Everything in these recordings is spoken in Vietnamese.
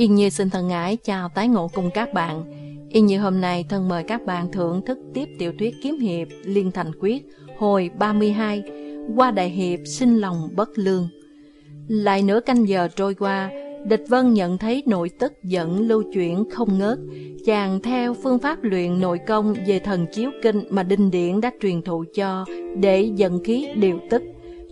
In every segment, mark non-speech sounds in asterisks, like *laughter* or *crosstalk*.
Yên Như xin thân ái chào tái ngộ cùng các bạn. Yên Như hôm nay thân mời các bạn thưởng thức tiếp tiểu thuyết kiếm hiệp Liên Thành Quyết hồi 32 qua đại hiệp sinh lòng bất lương. Lại nửa canh giờ trôi qua, Địch Vân nhận thấy nội tức dẫn lưu chuyển không ngớt. Chàng theo phương pháp luyện nội công về thần chiếu kinh mà Đinh Điển đã truyền thụ cho để dẫn khí điều tức.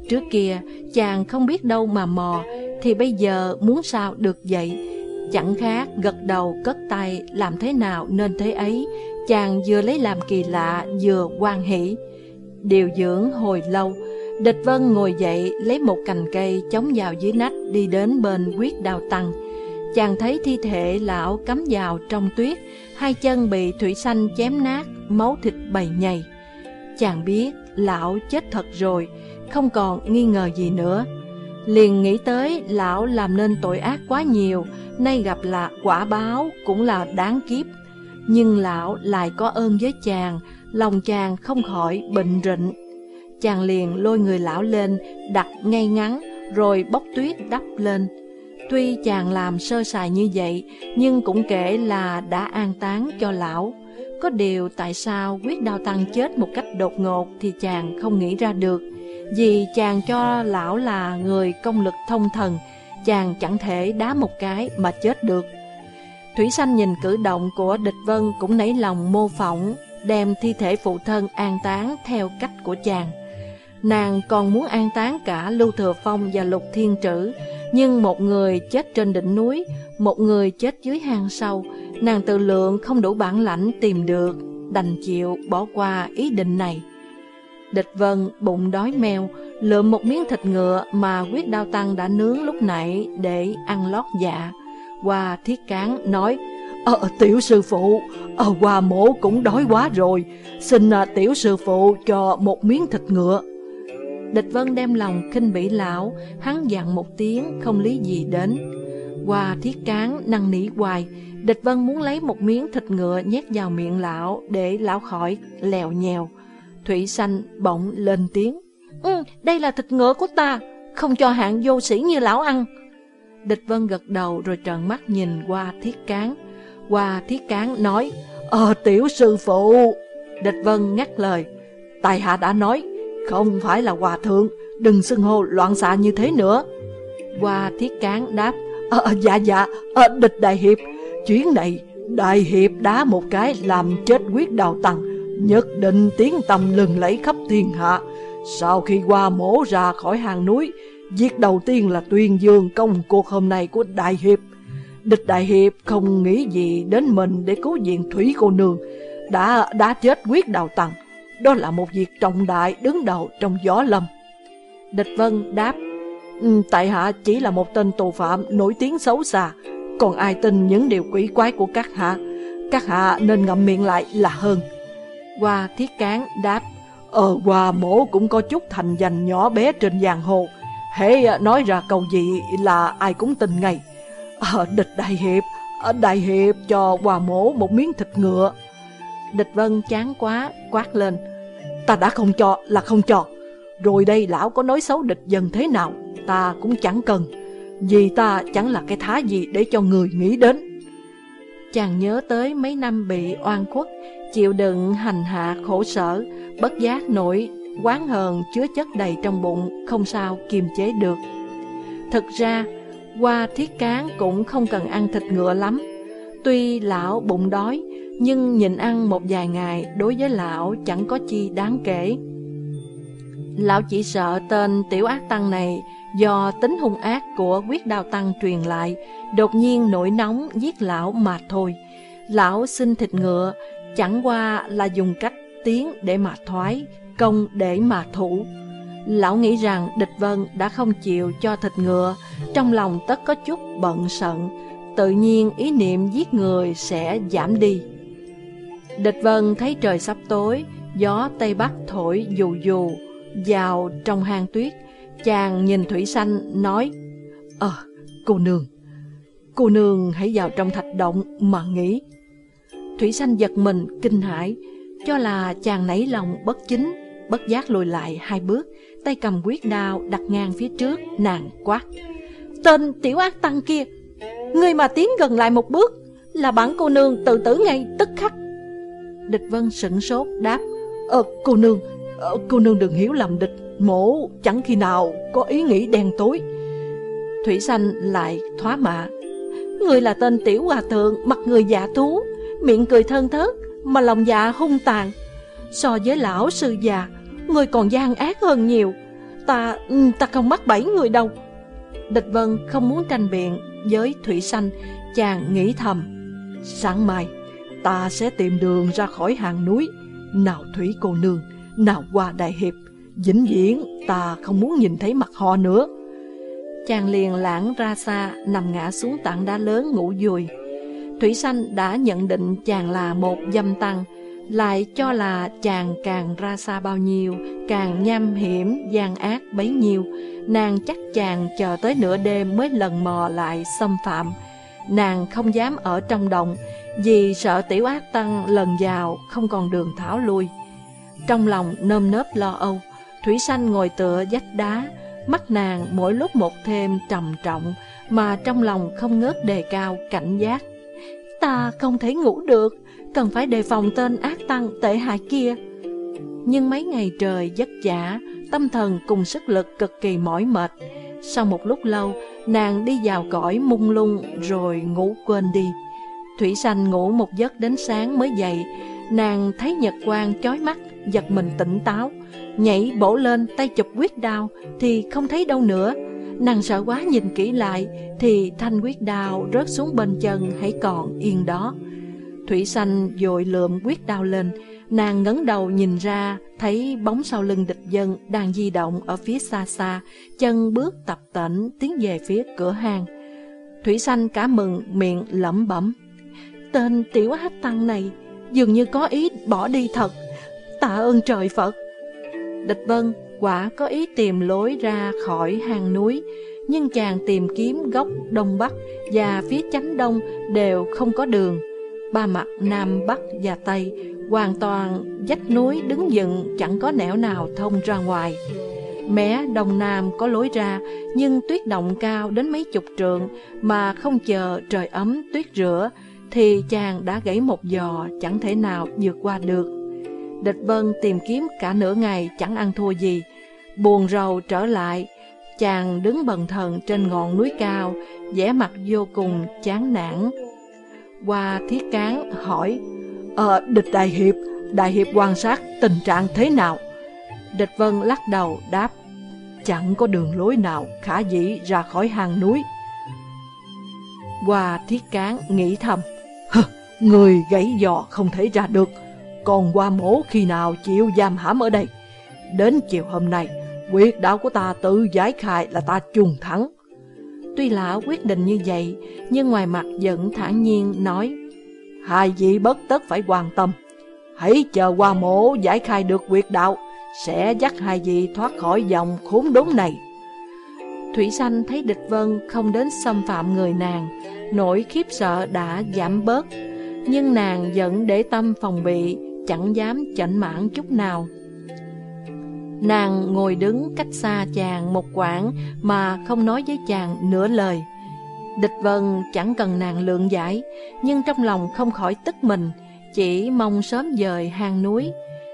Trước kia, chàng không biết đâu mà mò, thì bây giờ muốn sao được vậy. Chẳng khác gật đầu cất tay làm thế nào nên thế ấy, chàng vừa lấy làm kỳ lạ vừa quan hỷ. Điều dưỡng hồi lâu, Địch Vân ngồi dậy lấy một cành cây chống vào dưới nách đi đến bên quyết đào tăng. Chàng thấy thi thể lão cắm vào trong tuyết, hai chân bị thủy xanh chém nát, máu thịt bầy nhầy. Chàng biết lão chết thật rồi, không còn nghi ngờ gì nữa. Liền nghĩ tới lão làm nên tội ác quá nhiều, nay gặp là quả báo cũng là đáng kiếp. Nhưng lão lại có ơn với chàng, lòng chàng không khỏi bệnh rịnh. Chàng liền lôi người lão lên, đặt ngay ngắn, rồi bóc tuyết đắp lên. Tuy chàng làm sơ sài như vậy, nhưng cũng kể là đã an táng cho lão. Có điều tại sao quyết đao tăng chết một cách đột ngột thì chàng không nghĩ ra được. Vì chàng cho lão là người công lực thông thần, chàng chẳng thể đá một cái mà chết được. Thủy Sanh nhìn cử động của địch vân cũng nảy lòng mô phỏng, đem thi thể phụ thân an táng theo cách của chàng. Nàng còn muốn an táng cả Lưu Thừa Phong và Lục Thiên Trữ, nhưng một người chết trên đỉnh núi, một người chết dưới hang sâu, nàng tự lượng không đủ bản lãnh tìm được, đành chịu bỏ qua ý định này. Địch Vân bụng đói mèo, lượm một miếng thịt ngựa mà quyết đao tăng đã nướng lúc nãy để ăn lót dạ. Qua thiết cán nói, Ờ, tiểu sư phụ, ờ, qua mổ cũng đói quá rồi, xin à, tiểu sư phụ cho một miếng thịt ngựa. Địch Vân đem lòng khinh bỉ lão, hắn dặn một tiếng không lý gì đến. Qua thiết cán năn nỉ hoài, Địch Vân muốn lấy một miếng thịt ngựa nhét vào miệng lão để lão khỏi lèo nhèo. Thủy Sanh bỗng lên tiếng. Ừ, đây là thịt ngựa của ta, không cho hạng vô sĩ như lão ăn. Địch Vân gật đầu rồi trợn mắt nhìn qua thiết cán. Qua thiết cán nói, Ờ tiểu sư phụ. Địch Vân ngắt lời, Tài hạ đã nói, không phải là hòa thượng, đừng xưng hô loạn xạ như thế nữa. Qua thiết cán đáp, ờ, ờ dạ dạ, ờ, địch đại hiệp, chuyến này đại hiệp đá một cái làm chết quyết đào tăng, nhất định tiếng tầm lừng lấy khắp thiên hạ. Sau khi qua mổ ra khỏi hàng núi, việc đầu tiên là tuyên dương công cuộc hôm nay của đại hiệp. Địch đại hiệp không nghĩ gì đến mình để cứu viện thủy cô nương, đã đã chết quyết đào tặng. Đó là một việc trọng đại đứng đầu trong gió lâm. Địch Vân đáp, ừ, tại hạ chỉ là một tên tù phạm nổi tiếng xấu xa, còn ai tin những điều quỷ quái của các hạ, các hạ nên ngậm miệng lại là hơn. Hoa thiết cán đáp, Ờ, Hoa mổ cũng có chút thành danh nhỏ bé trên giang hồ. Hễ à, nói ra câu gì là ai cũng tin ngay. à, địch đại hiệp, ờ, đại hiệp cho Hoa mổ một miếng thịt ngựa. Địch vân chán quá, quát lên. Ta đã không cho là không cho. Rồi đây lão có nói xấu địch dân thế nào, ta cũng chẳng cần. Vì ta chẳng là cái thá gì để cho người nghĩ đến. Chàng nhớ tới mấy năm bị oan khuất, chịu đựng hành hạ khổ sở, bất giác nổi quán hờn chứa chất đầy trong bụng, không sao kiềm chế được. Thực ra, qua thiết cán cũng không cần ăn thịt ngựa lắm. Tuy lão bụng đói, nhưng nhịn ăn một vài ngày đối với lão chẳng có chi đáng kể. Lão chỉ sợ tên tiểu ác tăng này do tính hung ác của quyết đào tăng truyền lại, đột nhiên nổi nóng giết lão mà thôi. Lão xin thịt ngựa, chẳng qua là dùng cách tiến để mà thoái, công để mà thủ. Lão nghĩ rằng địch vân đã không chịu cho thịt ngựa, trong lòng tất có chút bận sận, tự nhiên ý niệm giết người sẽ giảm đi. Địch vân thấy trời sắp tối, gió Tây Bắc thổi dù dù, vào trong hang tuyết, chàng nhìn Thủy Xanh nói, Ờ, cô nương, cô nương hãy vào trong thạch động mà nghĩ. Thủy Xanh giật mình, kinh hãi, cho là chàng nảy lòng bất chính, bất giác lùi lại hai bước, tay cầm quyết đao đặt ngang phía trước, nàng quát. Tên tiểu ác tăng kia, Người mà tiến gần lại một bước Là bản cô nương tự tử ngay tức khắc. Địch Vân sững sốt đáp. Ờ cô nương ờ, Cô nương đừng hiểu lầm địch Mổ chẳng khi nào có ý nghĩ đen tối. Thủy Sanh lại thoá mạ. Người là tên tiểu hòa thượng Mặt người giả thú Miệng cười thân thớt Mà lòng dạ hung tàn. So với lão sư già, Người còn gian ác hơn nhiều. Ta ừ, ta không mắc bẫy người đâu. Địch Vân không muốn tranh biện Với Thủy Sanh, Chàng nghĩ thầm. Sáng mai, Ta sẽ tìm đường ra khỏi hàng núi. Nào Thủy cô nương, Nào qua Đại Hiệp, Vĩnh viễn ta không muốn nhìn thấy mặt họ nữa. Chàng liền lãng ra xa, Nằm ngã xuống tảng đá lớn ngủ dùi. Thủy Sanh đã nhận định chàng là một dâm tăng Lại cho là chàng càng ra xa bao nhiêu Càng nham hiểm, gian ác bấy nhiêu. Nàng chắc chàng chờ tới nửa đêm mới lần mò lại xâm phạm. Nàng không dám ở trong động Vì sợ tiểu ác tăng lần vào không còn đường tháo lui. Trong lòng nơm nớp lo âu Thủy Sanh ngồi tựa vách đá Mắt nàng mỗi lúc một thêm trầm trọng Mà trong lòng không ngớt đề cao cảnh giác. Ta không thể ngủ được Cần phải đề phòng tên ác tăng tệ hại kia. Nhưng mấy ngày trời giấc giả, Tâm thần cùng sức lực cực kỳ mỏi mệt. Sau một lúc lâu Nàng đi vào cõi mung lung Rồi ngủ quên đi. Thủy Sanh ngủ một giấc đến sáng mới dậy Nàng thấy nhật quang chói mắt Giật mình tỉnh táo. Nhảy bổ lên tay chụp quyết đao Thì không thấy đâu nữa. Nàng sợ quá nhìn kỹ lại, Thì thanh quyết đao rớt xuống bên chân, Hãy còn yên đó. Thủy xanh dội lượm quyết đao lên. Nàng ngấn đầu nhìn ra, Thấy bóng sau lưng địch dân Đang di động ở phía xa xa. Chân bước tập tễnh, tiến về phía cửa hàng. Thủy xanh cả mừng, miệng lẩm bẩm. Tên tiểu hát tăng này, Dường như có ý bỏ đi thật. Tạ ơn trời Phật. Địch Vân quả có ý tìm lối ra khỏi hang núi, nhưng chàng tìm kiếm góc đông bắc và phía chánh đông đều không có đường. Ba mặt nam bắc và tây hoàn toàn dách núi đứng dựng chẳng có nẻo nào thông ra ngoài. Mé đông nam có lối ra, nhưng tuyết động cao đến mấy chục trượng mà không chờ trời ấm tuyết rửa, thì chàng đã gãy một giò chẳng thể nào vượt qua được. Địch Vân tìm kiếm cả nửa ngày chẳng ăn thua gì. Buồn rầu trở lại, chàng đứng bần thần trên ngọn núi cao, vẻ mặt vô cùng chán nản. Qua thiết cán hỏi, Ờ, địch đại hiệp, đại hiệp quan sát tình trạng thế nào? Địch Vân lắc đầu đáp, chẳng có đường lối nào khả dĩ ra khỏi hang núi. Qua thiết cán nghĩ thầm, Hừ, người gãy giò không thể ra được, còn qua mổ khi nào chịu giam hãm ở đây. Đến chiều hôm nay, Quyết đạo của ta tự giải khai là ta chung thắng. Tuy lão quyết định như vậy, Nhưng ngoài mặt vẫn thản nhiên nói, Hai vị bất tất phải quan tâm. Hãy chờ qua mổ giải khai được quyệt đạo Sẽ dắt hai vị thoát khỏi dòng khốn đốn này. Thủy Sanh thấy địch vân không đến xâm phạm người nàng, Nỗi khiếp sợ đã giảm bớt, Nhưng nàng vẫn để tâm phòng bị chẳng dám chảnh mãn chút nào. Nàng ngồi đứng cách xa chàng một quãng mà không nói với chàng nửa lời. Địch Vân chẳng cần nàng lượng giải, nhưng trong lòng không khỏi tức mình, chỉ mong sớm dời hang núi.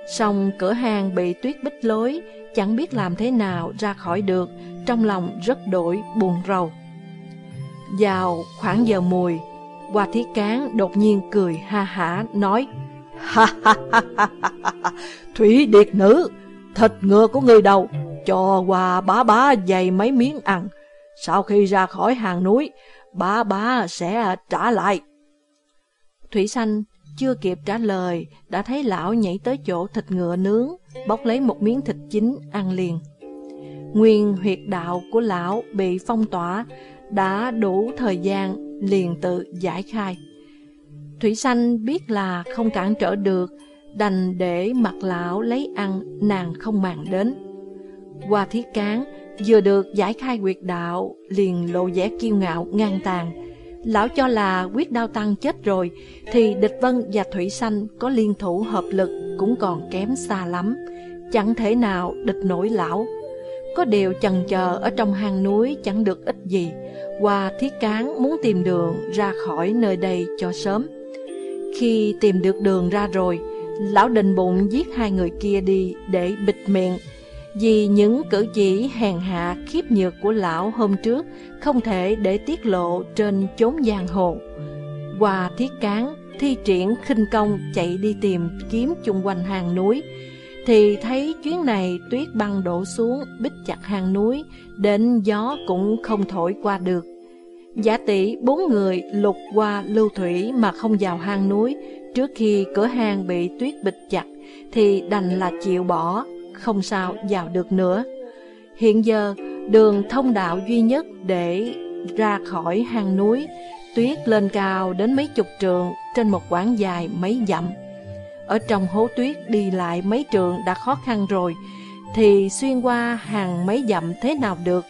Xong cửa hang bị tuyết bích lối, chẳng biết làm thế nào ra khỏi được, trong lòng rất đổi buồn rầu. Vào khoảng giờ mùi, Hoa Thí cán đột nhiên cười ha hả nói Ha ha ha ha ha Thủy điệt nữ, Thịt ngựa của người đâu Cho qua bá bá dày mấy miếng ăn. Sau khi ra khỏi hàng núi, Bá bá sẽ trả lại. Thủy xanh chưa kịp trả lời, Đã thấy lão nhảy tới chỗ thịt ngựa nướng, Bóc lấy một miếng thịt chín ăn liền. Nguyên huyệt đạo của lão bị phong tỏa, Đã đủ thời gian liền tự giải khai. Thủy Sanh biết là không cản trở được, đành để mặt lão lấy ăn, nàng không màng đến. Qua thiết cán, vừa được giải khai quyệt đạo, liền lộ vẻ kiêu ngạo, ngang tàn. Lão cho là quyết đao tăng chết rồi, thì địch vân và thủy sanh có liên thủ hợp lực cũng còn kém xa lắm, chẳng thể nào địch nổi lão. Có điều chần chờ ở trong hang núi chẳng được ích gì Hoa thiết cán muốn tìm đường ra khỏi nơi đây cho sớm khi tìm được đường ra rồi, Lão định bụng giết hai người kia đi để bịt miệng. Vì những cử chỉ hèn hạ khiếp nhược của lão hôm trước Không thể để tiết lộ trên chốn giang hồ. Qua thiết cán, thi triển khinh công chạy đi tìm kiếm chung quanh hàng núi, thì thấy chuyến này tuyết băng đổ xuống bích chặt hàng núi, đến gió cũng không thổi qua được giả tỷ bốn người lục qua lưu thủy mà không vào hang núi trước khi cửa hang bị tuyết bịch chặt thì đành là chịu bỏ không sao vào được nữa hiện giờ đường thông đạo duy nhất để ra khỏi hang núi tuyết lên cao đến mấy chục trường trên một quãng dài mấy dặm. Ở trong hố tuyết đi lại mấy trường đã khó khăn rồi, thì xuyên qua hàng mấy dặm thế nào được.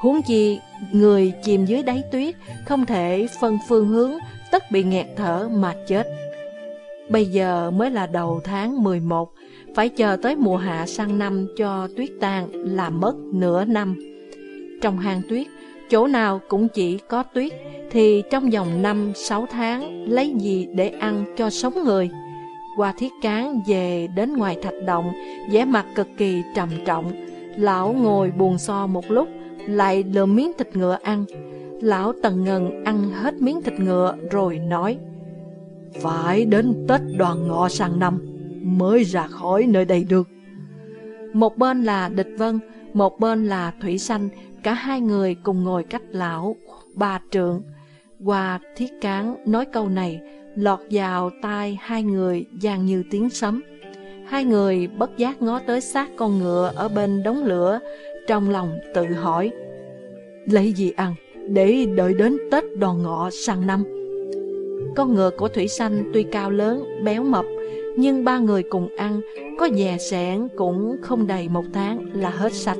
Huống chi, người chìm dưới đáy tuyết không thể phân phương hướng, tất bị nghẹt thở mà chết. Bây giờ mới là đầu tháng 11, phải chờ tới mùa hạ sang năm cho tuyết tan là mất nửa năm. Trong hang tuyết, chỗ nào cũng chỉ có tuyết, thì trong vòng 5-6 tháng lấy gì để ăn cho sống người. Qua thiết cán về đến ngoài thạch động, vẻ mặt cực kỳ trầm trọng. Lão ngồi buồn so một lúc, lại lượm miếng thịt ngựa ăn. Lão tần ngân ăn hết miếng thịt ngựa rồi nói Phải đến Tết đoàn ngọ sang năm mới ra khỏi nơi đây được. Một bên là Địch Vân, một bên là Thủy Sanh, cả hai người cùng ngồi cách lão ba trượng. Qua thiết cán nói câu này, lọt vào tai hai người giang như tiếng sấm. Hai người bất giác ngó tới xác con ngựa ở bên đống lửa, trong lòng tự hỏi, lấy gì ăn để đợi đến Tết đòn ngọ sang năm. Con ngựa của Thủy Sanh tuy cao lớn, béo mập, nhưng ba người cùng ăn, có dè sẻn cũng không đầy một tháng là hết sạch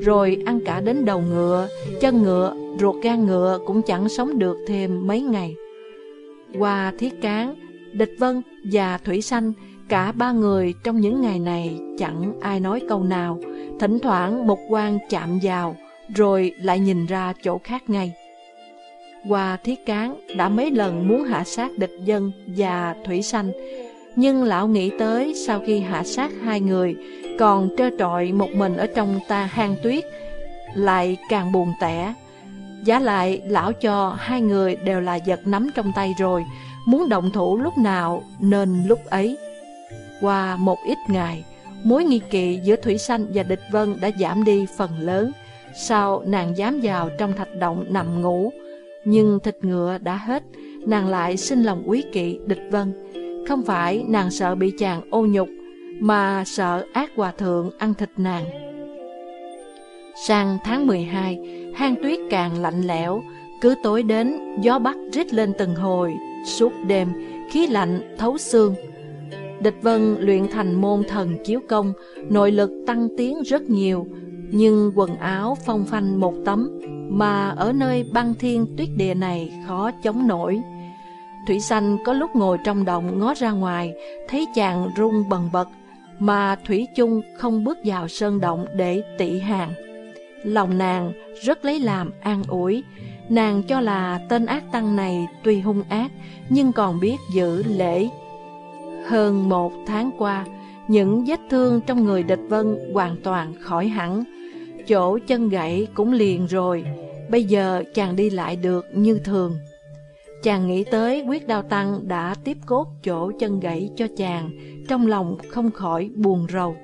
rồi ăn cả đến đầu ngựa, chân ngựa, ruột gan ngựa cũng chẳng sống được thêm mấy ngày. Qua thiết cán, địch vân và thủy sanh, cả ba người trong những ngày này chẳng ai nói câu nào, thỉnh thoảng một quan chạm vào, rồi lại nhìn ra chỗ khác ngay. Qua thiết cán đã mấy lần muốn hạ sát địch dân và thủy sanh, nhưng lão nghĩ tới sau khi hạ sát hai người, còn trơ trọi một mình ở trong ta hang tuyết, lại càng buồn tẻ. Giá lại, lão cho hai người đều là giật nắm trong tay rồi, muốn động thủ lúc nào nên lúc ấy. Qua một ít ngày, mối nghi kỵ giữa Thủy Sanh và Địch Vân đã giảm đi phần lớn. Sau nàng dám vào trong thạch động nằm ngủ, nhưng thịt ngựa đã hết, nàng lại sinh lòng quý kỵ Địch Vân. Không phải nàng sợ bị chàng ô nhục, mà sợ ác hòa thượng ăn thịt nàng. Sang tháng 12, hang tuyết càng lạnh lẽo, cứ tối đến, gió bắc rít lên từng hồi, suốt đêm, khí lạnh thấu xương. Địch Vân luyện thành môn thần chiếu công, nội lực tăng tiến rất nhiều, nhưng quần áo phong phanh một tấm, mà ở nơi băng thiên tuyết địa này khó chống nổi. Thủy Sanh có lúc ngồi trong động ngó ra ngoài, thấy chàng run bần bật, mà Thủy chung không bước vào sơn động để tị hàng. Lòng nàng rất lấy làm an ủi, nàng cho là tên ác tăng này tuy hung ác nhưng còn biết giữ lễ. Hơn một tháng qua, những vết thương trong người địch vân hoàn toàn khỏi hẳn, chỗ chân gãy cũng liền rồi, bây giờ chàng đi lại được như thường. Chàng nghĩ tới quyết đao tăng đã tiếp cốt chỗ chân gãy cho chàng, trong lòng không khỏi buồn rầu.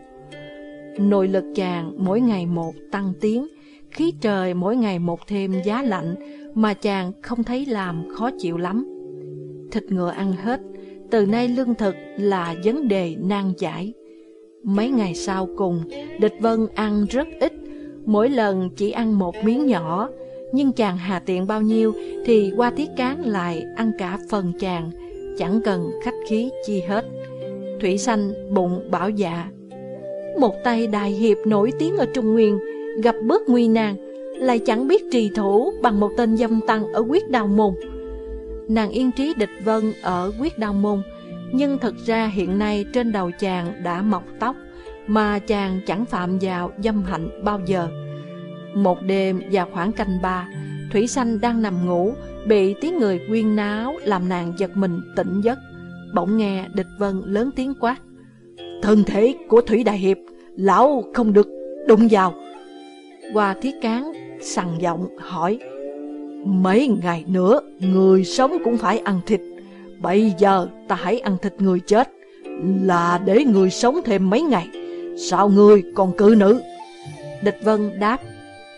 Nội lực chàng mỗi ngày một tăng tiến, khí trời mỗi ngày một thêm giá lạnh mà chàng không thấy làm khó chịu lắm. Thịt ngựa ăn hết, từ nay lương thực là vấn đề nan giải. Mấy ngày sau cùng, địch vân ăn rất ít, mỗi lần chỉ ăn một miếng nhỏ, nhưng chàng hà tiện bao nhiêu thì qua tiết cán lại ăn cả phần chàng, chẳng cần khách khí chi hết. Thủy Sanh bụng bảo dạ. Một tay đại hiệp nổi tiếng ở Trung Nguyên, gặp bước nguy nan, lại chẳng biết trì thủ bằng một tên dâm tăng ở quyết đào mùng. Nàng yên trí địch vân ở quyết đào môn, nhưng thật ra hiện nay trên đầu chàng đã mọc tóc, mà chàng chẳng phạm vào dâm hạnh bao giờ. Một đêm vào khoảng canh ba, Thủy Sanh đang nằm ngủ, bị tiếng người quyên náo làm nàng giật mình tỉnh giấc. Bỗng nghe địch vân lớn tiếng quát. Thân thể của Thủy Đại Hiệp, lão không được đụng vào. Qua thiết cán sằng giọng hỏi. Mấy ngày nữa, người sống cũng phải ăn thịt. Bây giờ ta hãy ăn thịt người chết, là để người sống thêm mấy ngày. Sao người còn cự nữ? Địch Vân đáp,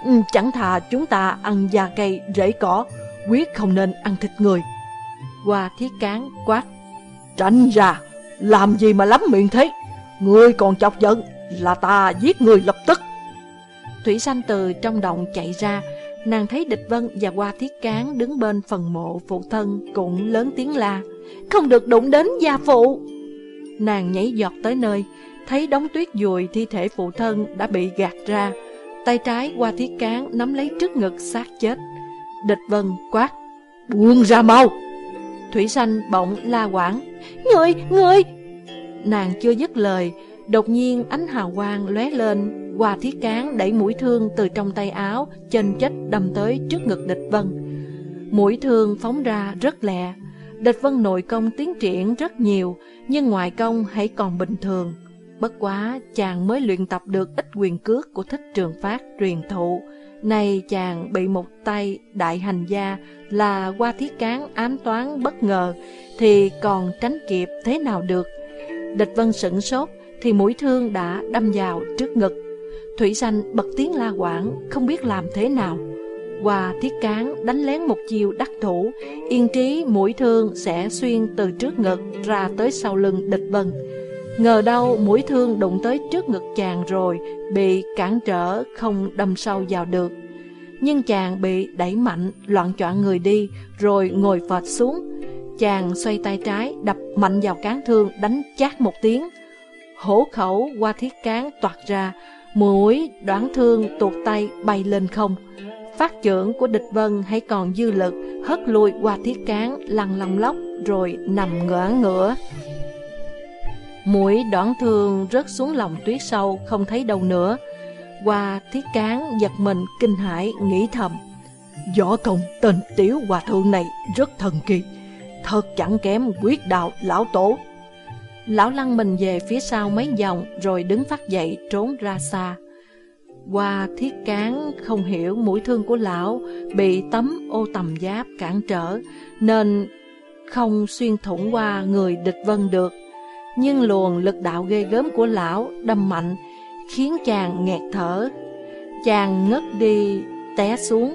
ừ, chẳng thà chúng ta ăn da cây, rễ cỏ, quyết không nên ăn thịt người. Qua thiết cán quát, tránh ra, làm gì mà lắm miệng thế? Ngươi còn chọc giận, là ta giết người lập tức. Thủy sanh từ trong động chạy ra, nàng thấy địch vân và qua thiết cán đứng bên phần mộ phụ thân cũng lớn tiếng la, không được đụng đến gia phụ. Nàng nhảy giọt tới nơi, thấy đống tuyết dùi thi thể phụ thân đã bị gạt ra, tay trái qua thiết cán nắm lấy trước ngực xác chết. Địch vân quát, buông ra mau! Thủy sanh bỗng la quảng, người, người! Nàng chưa dứt lời, đột nhiên ánh hào quang lóe lên, qua thiết cán đẩy mũi thương từ trong tay áo, chân chết đâm tới trước ngực địch vân. Mũi thương phóng ra rất lẹ, địch vân nội công tiến triển rất nhiều, nhưng ngoại công hãy còn bình thường. Bất quá, chàng mới luyện tập được ít quyền cước của thích trường phát truyền thụ. Này chàng bị một tay đại hành gia là qua thiết cán ám toán bất ngờ, thì còn tránh kịp thế nào được. Địch vân sửng sốt, thì mũi thương đã đâm vào trước ngực. Thủy sanh bật tiếng la quảng, không biết làm thế nào. Qua thiết cán đánh lén một chiều đắc thủ, yên trí mũi thương sẽ xuyên từ trước ngực ra tới sau lưng địch vân. Ngờ đâu mũi thương đụng tới trước ngực chàng rồi, bị cản trở không đâm sâu vào được. Nhưng chàng bị đẩy mạnh, loạn choạng người đi, rồi ngồi phật xuống. Chàng xoay tay trái, đập mạnh vào cán thương, đánh chát một tiếng. Hổ khẩu qua thiết cán toạt ra, mũi đoán thương tuột tay bay lên không. Phát trưởng của địch vân hay còn dư lực, hất lui qua thiết cán, lăn lòng lóc, rồi nằm ngửa ngửa. Mũi đoán thương rớt xuống lòng tuyết sâu, không thấy đâu nữa. Qua thiết cán giật mình kinh hãi nghĩ thầm. Võ công tên tiểu hòa thượng này rất thần kỳ, thật chẳng kém quyết đạo lão tổ. Lão lăn mình về phía sau mấy vòng, rồi đứng phát dậy, trốn ra xa. Qua thiết cán, không hiểu mũi thương của lão bị tấm ô tầm giáp cản trở, nên không xuyên thủng qua người địch vân được. Nhưng luồng lực đạo ghê gớm của lão đâm mạnh, khiến chàng nghẹt thở. Chàng ngất đi, té xuống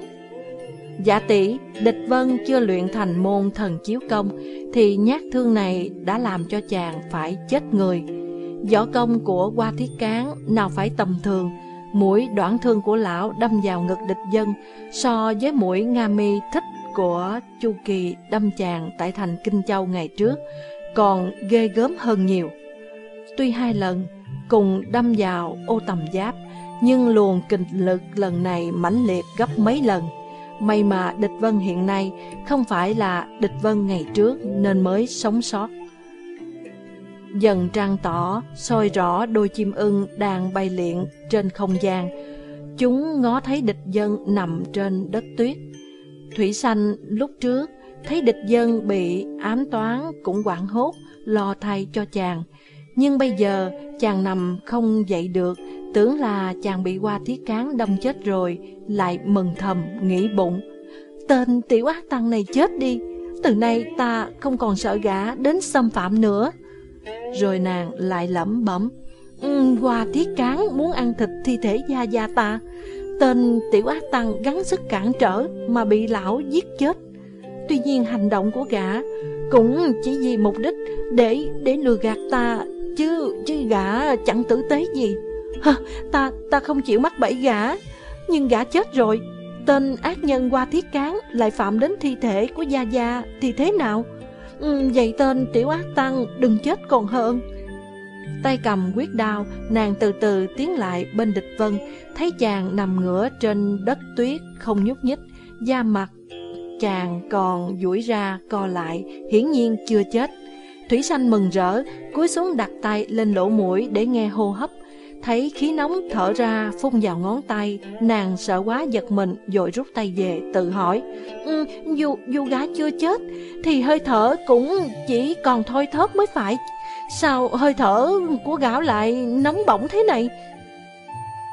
Giả tỷ, địch vân chưa luyện thành môn thần chiếu công, thì nhát thương này đã làm cho chàng phải chết người. Võ công của qua thiết cán nào phải tầm thường, mũi đoạn thương của lão đâm vào ngực địch dân so với mũi Nga mi thích của Chu Kỳ đâm chàng tại thành Kinh Châu ngày trước, còn ghê gớm hơn nhiều. Tuy hai lần cùng đâm vào ô tầm giáp, nhưng luồng kình lực lần này mãnh liệt gấp mấy lần. May mà địch vân hiện nay không phải là địch vân ngày trước nên mới sống sót. Dần trăng tỏ, soi rõ đôi chim ưng đang bay luyện trên không gian. Chúng ngó thấy địch dân nằm trên đất tuyết. Thủy xanh lúc trước thấy địch dân bị ám toán cũng quảng hốt, lo thay cho chàng. Nhưng bây giờ chàng nằm không dậy được Tưởng là chàng bị qua thiết cán đâm chết rồi Lại mừng thầm, nghĩ bụng. Tên tiểu ác tăng này chết đi Từ nay ta không còn sợ gã đến xâm phạm nữa. Rồi nàng lại lẩm bẩm um, Qua thiết cán muốn ăn thịt thi thể gia gia ta. Tên tiểu ác tăng gắng sức cản trở Mà bị lão giết chết. Tuy nhiên hành động của gã Cũng chỉ vì mục đích Để để lừa gạt ta Chứ chứ gã chẳng tử tế gì. Ta, ta không chịu mắc bẫy gã. Nhưng gã chết rồi. Tên ác nhân qua thiết cán Lại phạm đến thi thể của Gia Gia Thì thế nào? Ừ, Vậy tên tiểu ác tăng đừng chết còn hơn. Tay cầm quyết đao Nàng từ từ tiến lại bên địch vân Thấy chàng nằm ngửa trên đất tuyết Không nhúc nhích Da mặt chàng còn duỗi ra co lại Hiển nhiên chưa chết. Thủy sanh mừng rỡ Cúi xuống đặt tay lên lỗ mũi để nghe hô hấp thấy khí nóng thở ra phun vào ngón tay, nàng sợ quá giật mình rồi rút tay về tự hỏi. Ừ, dù, dù gã chưa chết thì hơi thở cũng chỉ còn thôi thớp mới phải. Sao hơi thở của gã lại nóng bỏng thế này?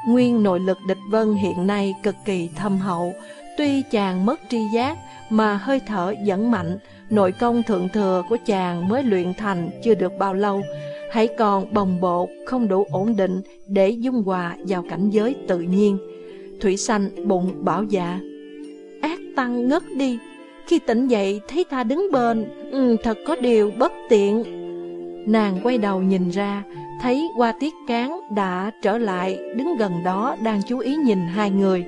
Nguyên nội lực địch vân hiện nay cực kỳ thâm hậu, tuy chàng mất tri giác mà hơi thở vẫn mạnh, nội công thượng thừa của chàng mới luyện thành chưa được bao lâu, hãy còn bồng bột, không đủ ổn định để dung hòa vào cảnh giới tự nhiên. Thủy sanh bụng bảo dạ, ác tăng ngất đi, khi tỉnh dậy thấy ta đứng bên, ừ, thật có điều bất tiện. Nàng quay đầu nhìn ra, thấy qua tiết cán đã trở lại đứng gần đó đang chú ý nhìn hai người.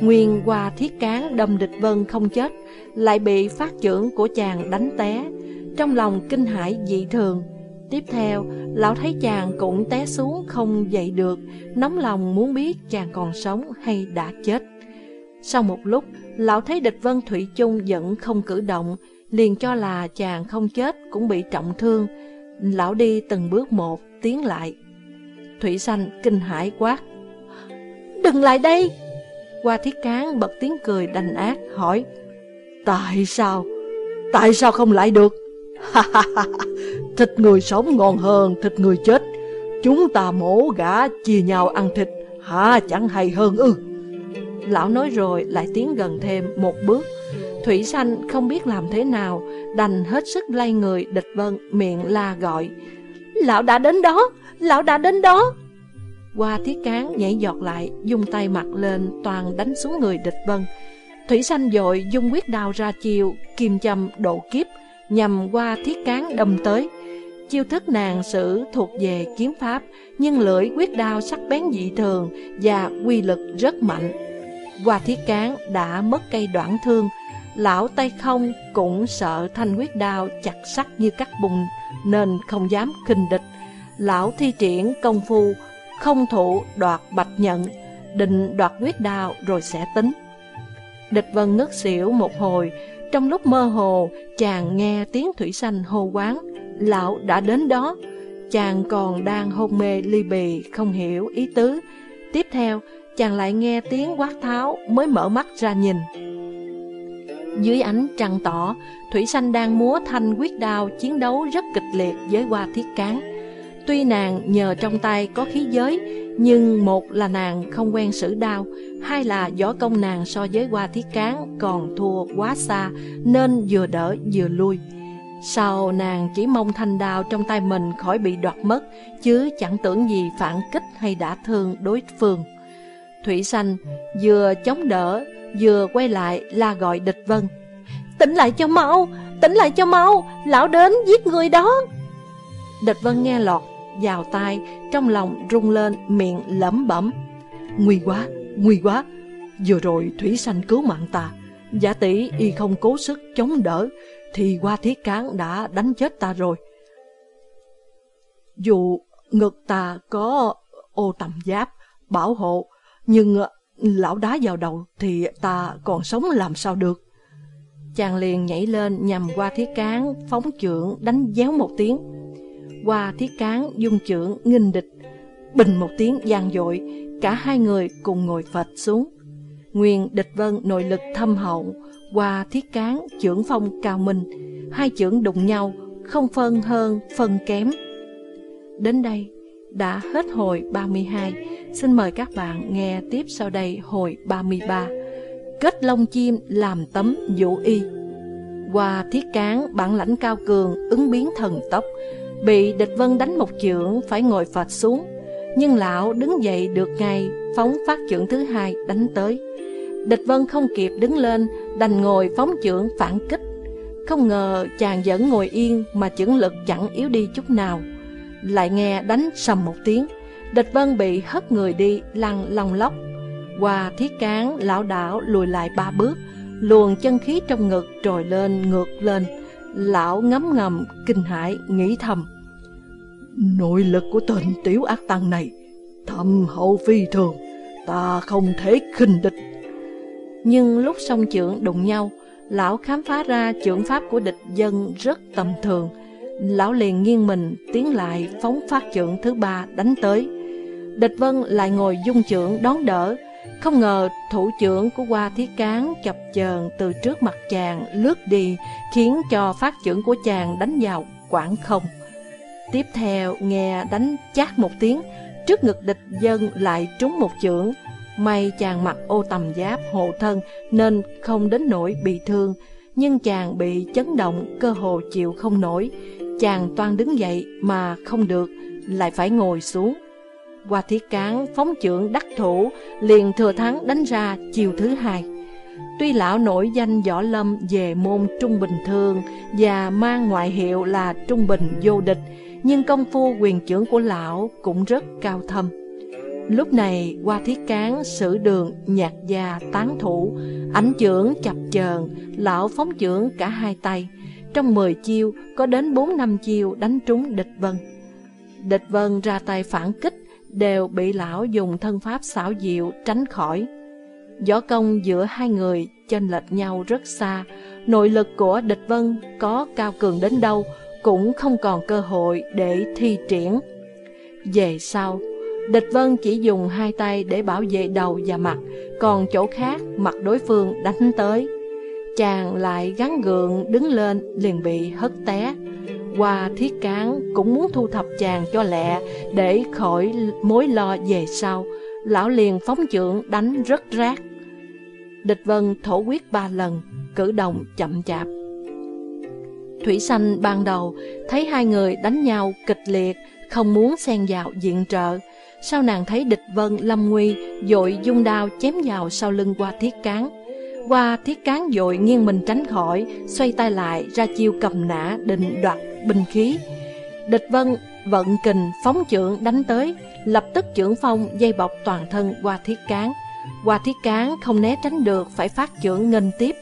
Nguyên qua thiết cán đâm địch vân không chết, lại bị phát trưởng của chàng đánh té. Trong lòng kinh hãi dị thường, Tiếp theo, lão thấy chàng cũng té xuống không dậy được, nóng lòng muốn biết chàng còn sống hay đã chết. Sau một lúc, lão thấy địch vân thủy chung vẫn không cử động, liền cho là chàng không chết cũng bị trọng thương. Lão đi từng bước một, tiến lại. Thủy xanh kinh hãi quát. Đừng lại đây! Qua thiết cán bật tiếng cười đành ác, hỏi. Tại sao? Tại sao không lại được? thịt người sống ngon hơn thịt người chết. Chúng ta mổ gã chia nhau ăn thịt, hả chẳng hay hơn ư. Lão nói rồi lại tiến gần thêm một bước. Thủy Sanh không biết làm thế nào, đành hết sức lay người địch vân miệng la gọi. Lão đã đến đó, lão đã đến đó. Qua thiết cán nhảy giọt lại, dùng tay mặt lên toàn đánh xuống người địch vân. Thủy Sanh dội dung quyết đào ra chiều, kim châm độ kiếp, nhằm qua thiết cán đâm tới. Chiêu thức nàng sử thuộc về kiếm pháp, nhưng lưỡi quyết đao sắc bén dị thường và quy lực rất mạnh. Qua thiết cán đã mất cây đoạn thương, lão tay không cũng sợ thanh quyết đao chặt sắc như cắt bùng nên không dám khinh địch. Lão thi triển công phu, không thụ đoạt bạch nhận, định đoạt quyết đao rồi sẽ tính. Địch vân ngất xỉu một hồi, trong lúc mơ hồ, chàng nghe tiếng thủy xanh hô quán, lão đã đến đó. Chàng còn đang hôn mê ly bì, không hiểu ý tứ. Tiếp theo, chàng lại nghe tiếng quát tháo mới mở mắt ra nhìn. Dưới ánh trăng tỏ, Thủy Sanh đang múa thanh quyết đao chiến đấu rất kịch liệt với hoa thiết cán. Tuy nàng nhờ trong tay có khí giới, nhưng một là nàng không quen sử đao, hai là võ công nàng so với qua thiết cán còn thua quá xa, nên vừa đỡ vừa lui. Sau nàng chỉ mong thanh đao trong tay mình khỏi bị đoạt mất, chứ chẳng tưởng gì phản kích hay đã thương đối phương. Thủy Sanh vừa chống đỡ, vừa quay lại la gọi địch vân. Tỉnh lại cho mau, tỉnh lại cho mau, lão đến giết người đó. Địch vân nghe lọt vào tai, trong lòng rung lên, miệng lẩm bẩm. Nguy quá, nguy quá, vừa rồi Thủy Sanh cứu mạng ta, giả tỷ y không cố sức chống đỡ, thì qua thiết cán đã đánh chết ta rồi. Dù ngực ta có ô tầm giáp, bảo hộ, nhưng ờ, lão đá vào đầu thì ta còn sống làm sao được. Chàng liền nhảy lên nhằm qua thiết cán, phóng trưởng đánh déo một tiếng qua thiết cán dung trưởng nghinh địch. Bình một tiếng giang dội, cả hai người cùng ngồi phật xuống. Nguyên địch vân nội lực thâm hậu, qua thiết cán trưởng phong cao minh, hai trưởng đụng nhau, không phân hơn, phân kém. Đến đây, đã hết hồi 32, xin mời các bạn nghe tiếp sau đây hồi 33. Kết lông chim làm tấm vũ y. Qua thiết cán bản lãnh cao cường, ứng biến thần tốc, Bị địch vân đánh một chưởng phải ngồi phật xuống. Nhưng lão đứng dậy được ngay Phóng phát chưởng thứ hai đánh tới. Địch vân không kịp đứng lên, Đành ngồi phóng chưởng phản kích. Không ngờ chàng vẫn ngồi yên Mà chưởng lực chẳng yếu đi chút nào. Lại nghe đánh sầm một tiếng, Địch vân bị hất người đi lăn lòng lóc. Qua thiết cán, lão đảo lùi lại ba bước, Luồn chân khí trong ngực trồi lên ngược lên. Lão ngấm ngầm, kinh hãi nghĩ thầm. Nội lực của tên tiểu ác tăng này, thâm hậu phi thường, ta không thể khinh địch. Nhưng lúc song trưởng đụng nhau, lão khám phá ra trưởng pháp của địch dân rất tầm thường. Lão liền nghiêng mình tiến lại phóng phát trưởng thứ ba đánh tới. Địch Vân lại ngồi dung trưởng đón đỡ, không ngờ thủ trưởng của Hoa Thiết Cán chập chờn từ trước mặt chàng lướt đi, khiến cho phát trưởng của chàng đánh vào quảng không. Tiếp theo nghe đánh chát một tiếng, trước ngực địch dân lại trúng một chưởng. May chàng mặc ô tầm giáp hộ thân nên không đến nỗi bị thương, nhưng chàng bị chấn động cơ hồ chịu không nổi. Chàng toan đứng dậy mà không được, lại phải ngồi xuống. Qua Thí cán phóng trưởng đắc thủ, liền thừa thắng đánh ra chiều thứ hai. Tuy lão nổi danh võ lâm về môn trung bình thường và mang ngoại hiệu là trung bình vô địch, nhưng công phu quyền trưởng của lão cũng rất cao thâm. Lúc này, qua thiết cán sử đường nhạc gia tán thủ, ảnh trưởng chập chờn, lão phóng trưởng cả hai tay. Trong 10 chiêu, có đến 4 năm chiêu đánh trúng địch vân. Địch vân ra tay phản kích, đều bị lão dùng thân pháp xảo diệu tránh khỏi. Võ công giữa hai người chênh lệch nhau rất xa, nội lực của địch vân có cao cường đến đâu cũng không còn cơ hội để thi triển. Về sau, địch vân chỉ dùng hai tay để bảo vệ đầu và mặt, còn chỗ khác mặt đối phương đánh tới. Chàng lại gắn gượng đứng lên liền bị hất té. Qua thiết cán cũng muốn thu thập chàng cho lẹ để khỏi mối lo về sau. Lão liền phóng trưởng đánh rất rác. Địch vân thổ quyết ba lần, cử động chậm chạp. Thủy Sanh ban đầu thấy hai người đánh nhau kịch liệt, không muốn xen vào diện trợ. Sau nàng thấy địch vân lâm nguy, dội dung đao chém vào sau lưng qua thiết cán. Qua thiết cán dội nghiêng mình tránh khỏi, xoay tay lại ra chiêu cầm nã định đoạt binh khí. Địch vân vận kình phóng trưởng đánh tới, lập tức trưởng phong dây bọc toàn thân qua thiết cán. Qua thiết cán không né tránh được phải phát trưởng nghênh tiếp.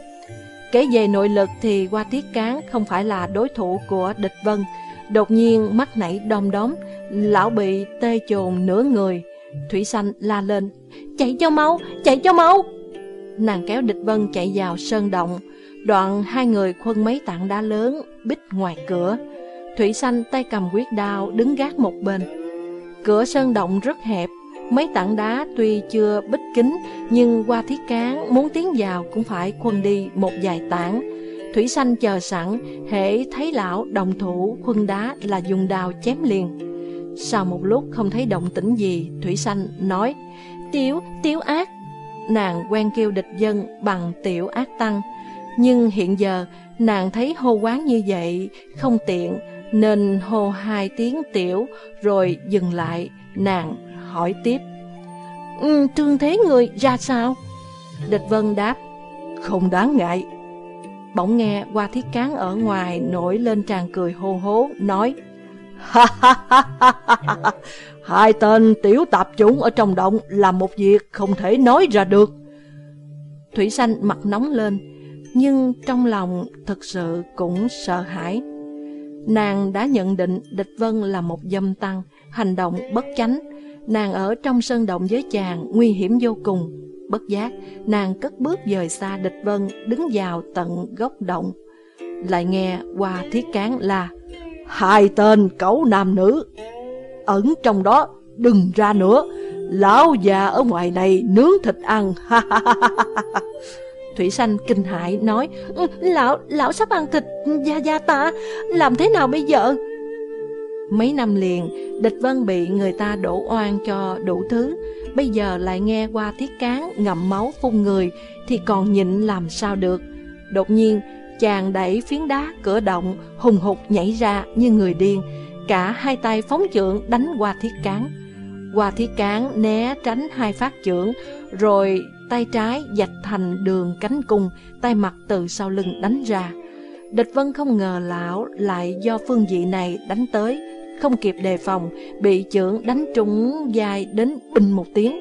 Kể về nội lực thì qua thiết cán không phải là đối thủ của địch vân. Đột nhiên mắt nảy đom đóm, lão bị tê chồn nửa người. Thủy Sanh la lên, chạy cho mau, chạy cho mau. Nàng kéo địch vân chạy vào sơn động, đoạn hai người khuân mấy tảng đá lớn, bích ngoài cửa. Thủy Sanh tay cầm quyết đao đứng gác một bên. Cửa sơn động rất hẹp, Mấy tảng đá tuy chưa bích kính, nhưng qua thiết cán muốn tiến vào cũng phải khuân đi một vài tảng. Thủy Sanh chờ sẵn, hệ thấy lão đồng thủ khuân đá là dùng đao chém liền. Sau một lúc không thấy động tĩnh gì, Thủy Sanh nói, Tiểu, tiểu ác. Nàng quen kêu địch dân bằng tiểu ác tăng. Nhưng hiện giờ, nàng thấy hô quán như vậy, không tiện, nên hô hai tiếng tiểu, rồi dừng lại, nàng hỏi tiếp. Ừ, thương thế người ra sao? Địch Vân đáp, không đáng ngại. Bỗng nghe qua thiết cán ở ngoài nổi lên tràn cười hô hố, nói, ha ha ha ha ha Hai tên tiểu tạp chúng ở trong động là một việc không thể nói ra được. Thủy Sanh mặt nóng lên, nhưng trong lòng thực sự cũng sợ hãi. Nàng đã nhận định Địch Vân là một dâm tăng, hành động bất chánh, Nàng ở trong sân động với chàng nguy hiểm vô cùng. Bất giác, nàng cất bước dời xa địch vân, đứng vào tận góc động. Lại nghe qua thiết cán là Hai tên cẩu nam nữ Ẩn trong đó đừng ra nữa. Lão già ở ngoài này nướng thịt ăn. *laughs* Thủy Sanh kinh hãi nói ừ, Lão lão sắp ăn thịt gia gia ta. Làm thế nào bây giờ? Mấy năm liền, địch vân bị người ta đổ oan cho đủ thứ, bây giờ lại nghe qua thiết cán ngậm máu phun người, thì còn nhịn làm sao được. Đột nhiên, chàng đẩy phiến đá cửa động, hùng hục nhảy ra như người điên, cả hai tay phóng chưởng đánh qua thiết cán. Qua thiết cán né tránh hai phát chưởng, rồi tay trái dạch thành đường cánh cung, tay mặt từ sau lưng đánh ra. Địch Vân không ngờ lão lại do phương vị này đánh tới, không kịp đề phòng, bị trưởng đánh trúng dài đến bình một tiếng.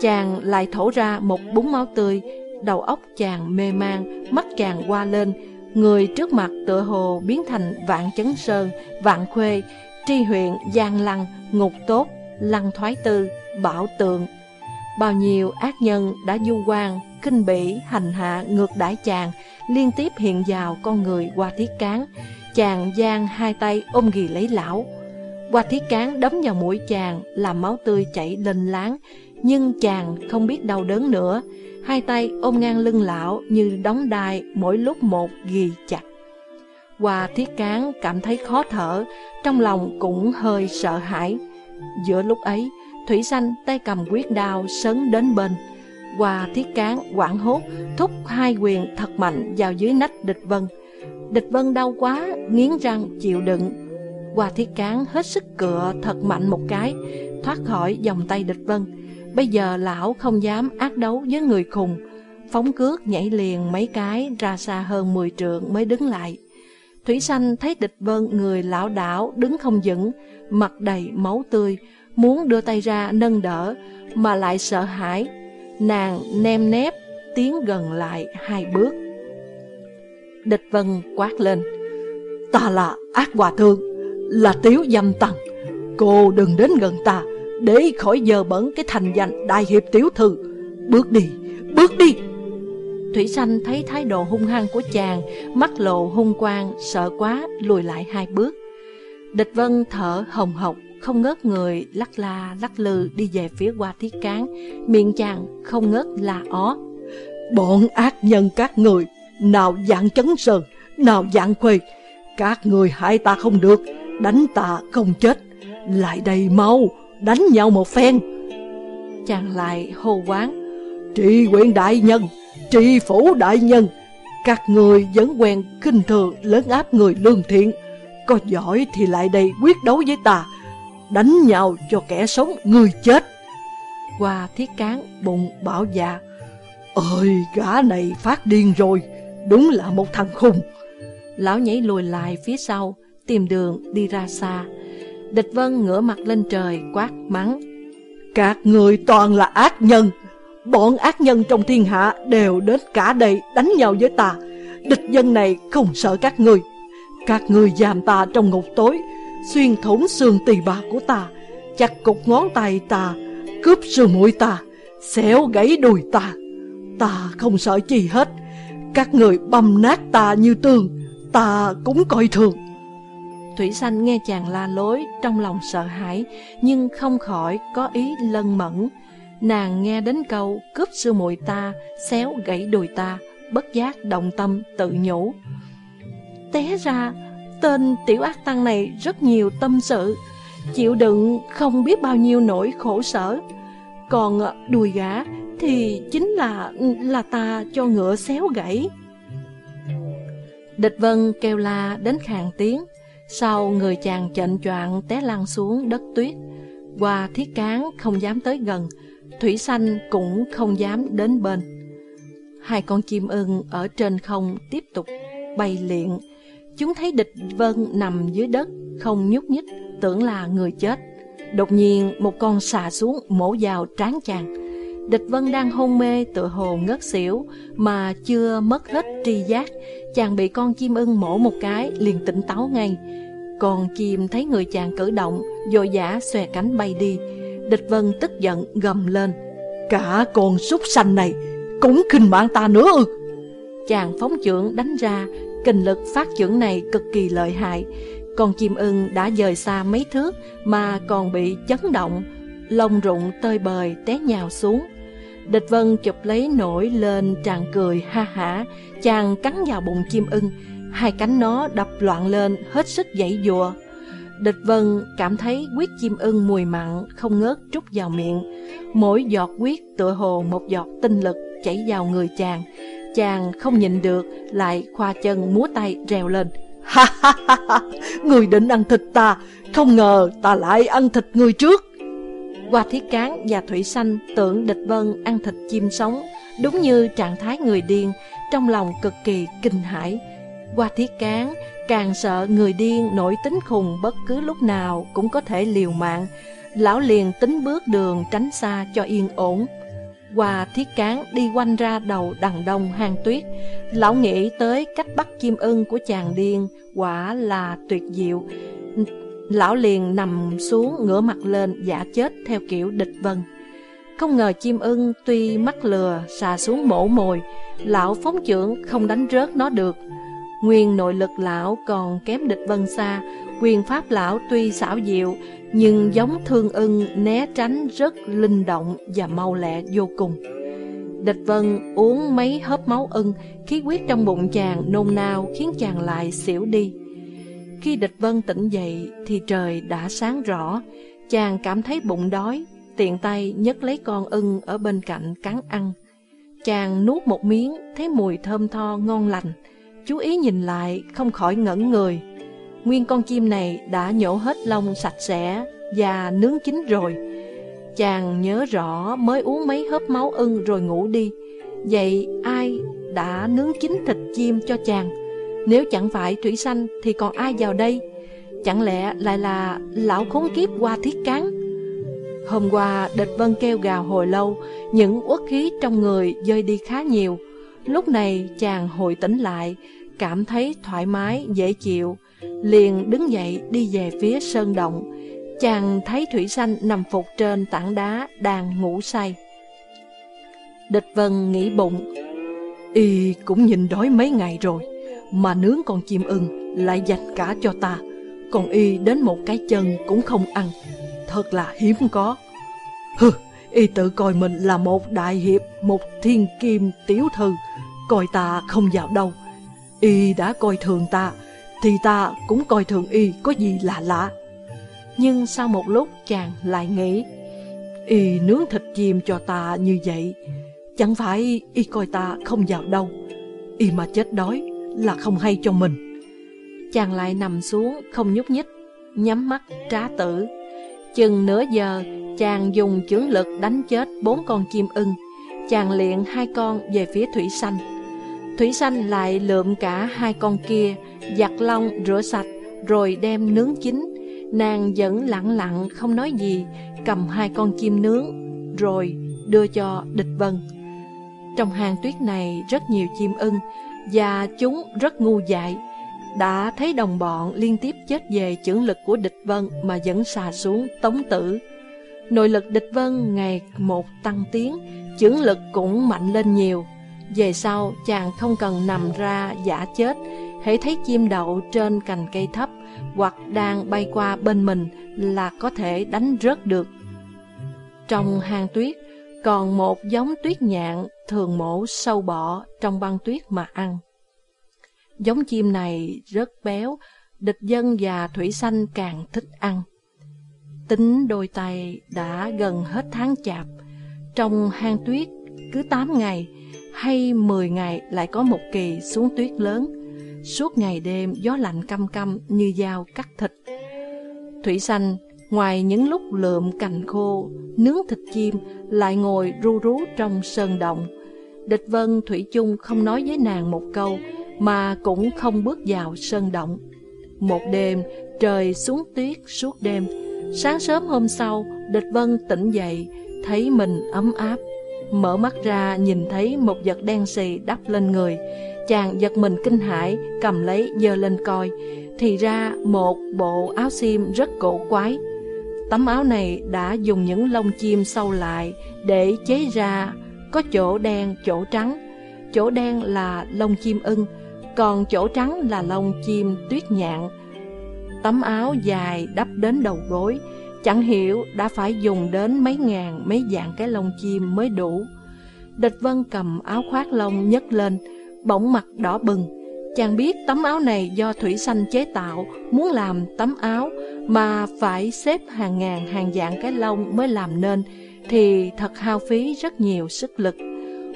Chàng lại thổ ra một búng máu tươi, đầu óc chàng mê man, mắt chàng qua lên, người trước mặt tựa hồ biến thành vạn chấn sơn, vạn khuê, tri huyện, giang lăng, ngục tốt, lăng thoái tư, bảo tượng. Bao nhiêu ác nhân đã du quan, kinh bỉ, hành hạ, ngược đãi chàng, liên tiếp hiện vào con người qua thiết cán, chàng giang hai tay ôm ghì lấy lão. Qua thiết cán đấm vào mũi chàng, làm máu tươi chảy lên láng, nhưng chàng không biết đau đớn nữa. Hai tay ôm ngang lưng lão như đóng đai mỗi lúc một ghi chặt. Hoa thiết cán cảm thấy khó thở, trong lòng cũng hơi sợ hãi. Giữa lúc ấy, Thủy Sanh tay cầm quyết đao sấn đến bên. Hoa thiết cán quảng hốt, thúc hai quyền thật mạnh vào dưới nách địch vân. Địch vân đau quá, nghiến răng chịu đựng. Hoa thiết cán hết sức cựa thật mạnh một cái, thoát khỏi vòng tay địch vân. Bây giờ lão không dám ác đấu với người khùng, phóng cước nhảy liền mấy cái ra xa hơn 10 trượng mới đứng lại. Thủy Sanh thấy địch vân người lão đảo đứng không vững, mặt đầy máu tươi, muốn đưa tay ra nâng đỡ, mà lại sợ hãi. Nàng nem nép, tiến gần lại hai bước. Địch vân quát lên, ta là ác hòa thương, là tiếu dâm tăng, cô đừng đến gần ta, để khỏi giờ bẩn cái thành danh đại hiệp tiểu thư. Bước đi, bước đi! Thủy Sanh thấy thái độ hung hăng của chàng, mắt lộ hung quang, sợ quá, lùi lại hai bước. Địch Vân thở hồng hộc, không ngớt người lắc la lắc lư đi về phía qua thiết cán, miệng chàng không ngớt là ó. Bọn ác nhân các người, nào dạng chấn sơn, nào dạng khuê, các người hại ta không được, đánh ta không chết, lại đây mau, đánh nhau một phen. Chàng lại hô quán, trị quyện đại nhân, trị phủ đại nhân, các người vẫn quen kinh thường lớn áp người lương thiện, có giỏi thì lại đây quyết đấu với ta, đánh nhau cho kẻ sống người chết. Qua thiết cán bụng bảo dạ, ơi gã này phát điên rồi, đúng là một thằng khùng. Lão nhảy lùi lại phía sau, tìm đường đi ra xa. Địch Vân ngửa mặt lên trời quát mắng. Các người toàn là ác nhân. Bọn ác nhân trong thiên hạ đều đến cả đây đánh nhau với ta. Địch dân này không sợ các người. Các người giam ta trong ngục tối, xuyên thủng xương tỳ bà của ta, chặt cục ngón tay ta, cướp sườn mũi ta, xéo gãy đùi ta. Ta không sợ chi hết. Các người băm nát ta như tường, ta cũng coi thường. Thủy Sanh nghe chàng la lối trong lòng sợ hãi, nhưng không khỏi có ý lân mẫn. Nàng nghe đến câu cướp sư muội ta, xéo gãy đùi ta, bất giác động tâm tự nhủ. Té ra, tên tiểu ác tăng này rất nhiều tâm sự, chịu đựng không biết bao nhiêu nỗi khổ sở. Còn ờ, đùi gã thì chính là là ta cho ngựa xéo gãy. Địch Vân kêu la đến khàn tiếng, sau người chàng chệnh choạng té lăn xuống đất tuyết. Qua thiết cán không dám tới gần, thủy xanh cũng không dám đến bên. Hai con chim ưng ở trên không tiếp tục bay liện. Chúng thấy địch vân nằm dưới đất, không nhúc nhích, tưởng là người chết. Đột nhiên một con xà xuống mổ vào trán chàng. Địch Vân đang hôn mê tựa hồ ngất xỉu mà chưa mất hết tri giác, chàng bị con chim ưng mổ một cái liền tỉnh táo ngay. Còn chim thấy người chàng cử động, dội dã xòe cánh bay đi. Địch Vân tức giận gầm lên, cả con súc sanh này cũng khinh mạng ta nữa ư. Chàng phóng chưởng đánh ra, kình lực phát chưởng này cực kỳ lợi hại. Con chim ưng đã dời xa mấy thước mà còn bị chấn động, lông rụng tơi bời té nhào xuống. Địch Vân chụp lấy nổi lên tràn cười ha hả, chàng cắn vào bụng chim ưng, hai cánh nó đập loạn lên hết sức dãy dùa. Địch Vân cảm thấy huyết chim ưng mùi mặn không ngớt trút vào miệng, mỗi giọt huyết tựa hồ một giọt tinh lực chảy vào người chàng. Chàng không nhịn được, lại khoa chân múa tay rèo lên. Ha ha ha ha, người định ăn thịt ta, không ngờ ta lại ăn thịt người trước. Qua thiết cán và thủy xanh tưởng địch vân ăn thịt chim sống, đúng như trạng thái người điên, trong lòng cực kỳ kinh hãi. Qua thiết cán càng sợ người điên nổi tính khùng bất cứ lúc nào cũng có thể liều mạng. Lão liền tính bước đường tránh xa cho yên ổn. Qua thiết cán đi quanh ra đầu đằng đông hang tuyết. Lão nghĩ tới cách bắt chim ưng của chàng điên, quả là tuyệt diệu. Lão liền nằm xuống ngửa mặt lên giả chết theo kiểu địch vân. Không ngờ chim ưng tuy mắc lừa xà xuống mổ mồi, lão phóng trưởng không đánh rớt nó được. Nguyên nội lực lão còn kém địch vân xa, Quyền pháp lão tuy xảo diệu, nhưng giống thương ưng né tránh rất linh động và mau lẹ vô cùng. Địch Vân uống mấy hớp máu ưng, khí huyết trong bụng chàng nôn nao khiến chàng lại xỉu đi. Khi địch Vân tỉnh dậy thì trời đã sáng rõ, chàng cảm thấy bụng đói, tiện tay nhấc lấy con ưng ở bên cạnh cắn ăn. Chàng nuốt một miếng, thấy mùi thơm tho ngon lành, chú ý nhìn lại không khỏi ngẩn người. Nguyên con chim này đã nhổ hết lông sạch sẽ và nướng chín rồi. Chàng nhớ rõ mới uống mấy hớp máu ưng rồi ngủ đi. Vậy ai đã nướng chín thịt chim cho chàng? Nếu chẳng phải Thủy Sanh thì còn ai vào đây? Chẳng lẽ lại là lão khốn kiếp qua thiết cán? Hôm qua địch vân kêu gào hồi lâu, những uất khí trong người rơi đi khá nhiều. Lúc này chàng hồi tỉnh lại, cảm thấy thoải mái, dễ chịu, liền đứng dậy đi về phía sơn động. Chàng thấy Thủy Sanh nằm phục trên tảng đá đang ngủ say. Địch Vân nghĩ bụng, y cũng nhìn đói mấy ngày rồi, mà nướng con chim ưng lại dành cả cho ta, còn y đến một cái chân cũng không ăn, thật là hiếm có. Hừ, y tự coi mình là một đại hiệp, một thiên kim tiểu thư, coi ta không vào đâu. Y đã coi thường ta, thì ta cũng coi thường y có gì lạ lạ. Nhưng sau một lúc chàng lại nghĩ, y nướng thịt chim cho ta như vậy, chẳng phải y coi ta không vào đâu, y mà chết đói là không hay cho mình. Chàng lại nằm xuống không nhúc nhích, nhắm mắt trá tử. Chừng nửa giờ, chàng dùng chưởng lực đánh chết bốn con chim ưng. Chàng liền hai con về phía thủy xanh. Thủy xanh lại lượm cả hai con kia, giặt lông rửa sạch, rồi đem nướng chín. Nàng vẫn lặng lặng không nói gì, cầm hai con chim nướng, rồi đưa cho địch vân. Trong hang tuyết này rất nhiều chim ưng, và chúng rất ngu dại. Đã thấy đồng bọn liên tiếp chết về chưởng lực của địch vân mà vẫn xà xuống tống tử. Nội lực địch vân ngày một tăng tiến, chưởng lực cũng mạnh lên nhiều. Về sau, chàng không cần nằm ra giả chết, hãy thấy chim đậu trên cành cây thấp hoặc đang bay qua bên mình là có thể đánh rớt được. Trong hang tuyết, còn một giống tuyết nhạn thường mổ sâu bọ trong băng tuyết mà ăn. Giống chim này rất béo, địch dân và thủy xanh càng thích ăn. Tính đôi tay đã gần hết tháng chạp, trong hang tuyết cứ 8 ngày hay 10 ngày lại có một kỳ xuống tuyết lớn, suốt ngày đêm gió lạnh căm căm như dao cắt thịt. Thủy xanh Ngoài những lúc lượm cành khô, nướng thịt chim, lại ngồi ru rú trong sơn động. Địch Vân Thủy chung không nói với nàng một câu, mà cũng không bước vào sơn động. Một đêm, trời xuống tuyết suốt đêm. Sáng sớm hôm sau, Địch Vân tỉnh dậy, thấy mình ấm áp. Mở mắt ra nhìn thấy một vật đen xì đắp lên người. Chàng giật mình kinh hãi, cầm lấy dơ lên coi. Thì ra một bộ áo xiêm rất cổ quái. Tấm áo này đã dùng những lông chim sâu lại để chế ra có chỗ đen, chỗ trắng. Chỗ đen là lông chim ưng, còn chỗ trắng là lông chim tuyết nhạn. Tấm áo dài đắp đến đầu gối, chẳng hiểu đã phải dùng đến mấy ngàn, mấy dạng cái lông chim mới đủ. Địch Vân cầm áo khoác lông nhấc lên, bỗng mặt đỏ bừng. Chàng biết tấm áo này do Thủy Xanh chế tạo, muốn làm tấm áo mà phải xếp hàng ngàn hàng dạng cái lông mới làm nên, thì thật hao phí rất nhiều sức lực.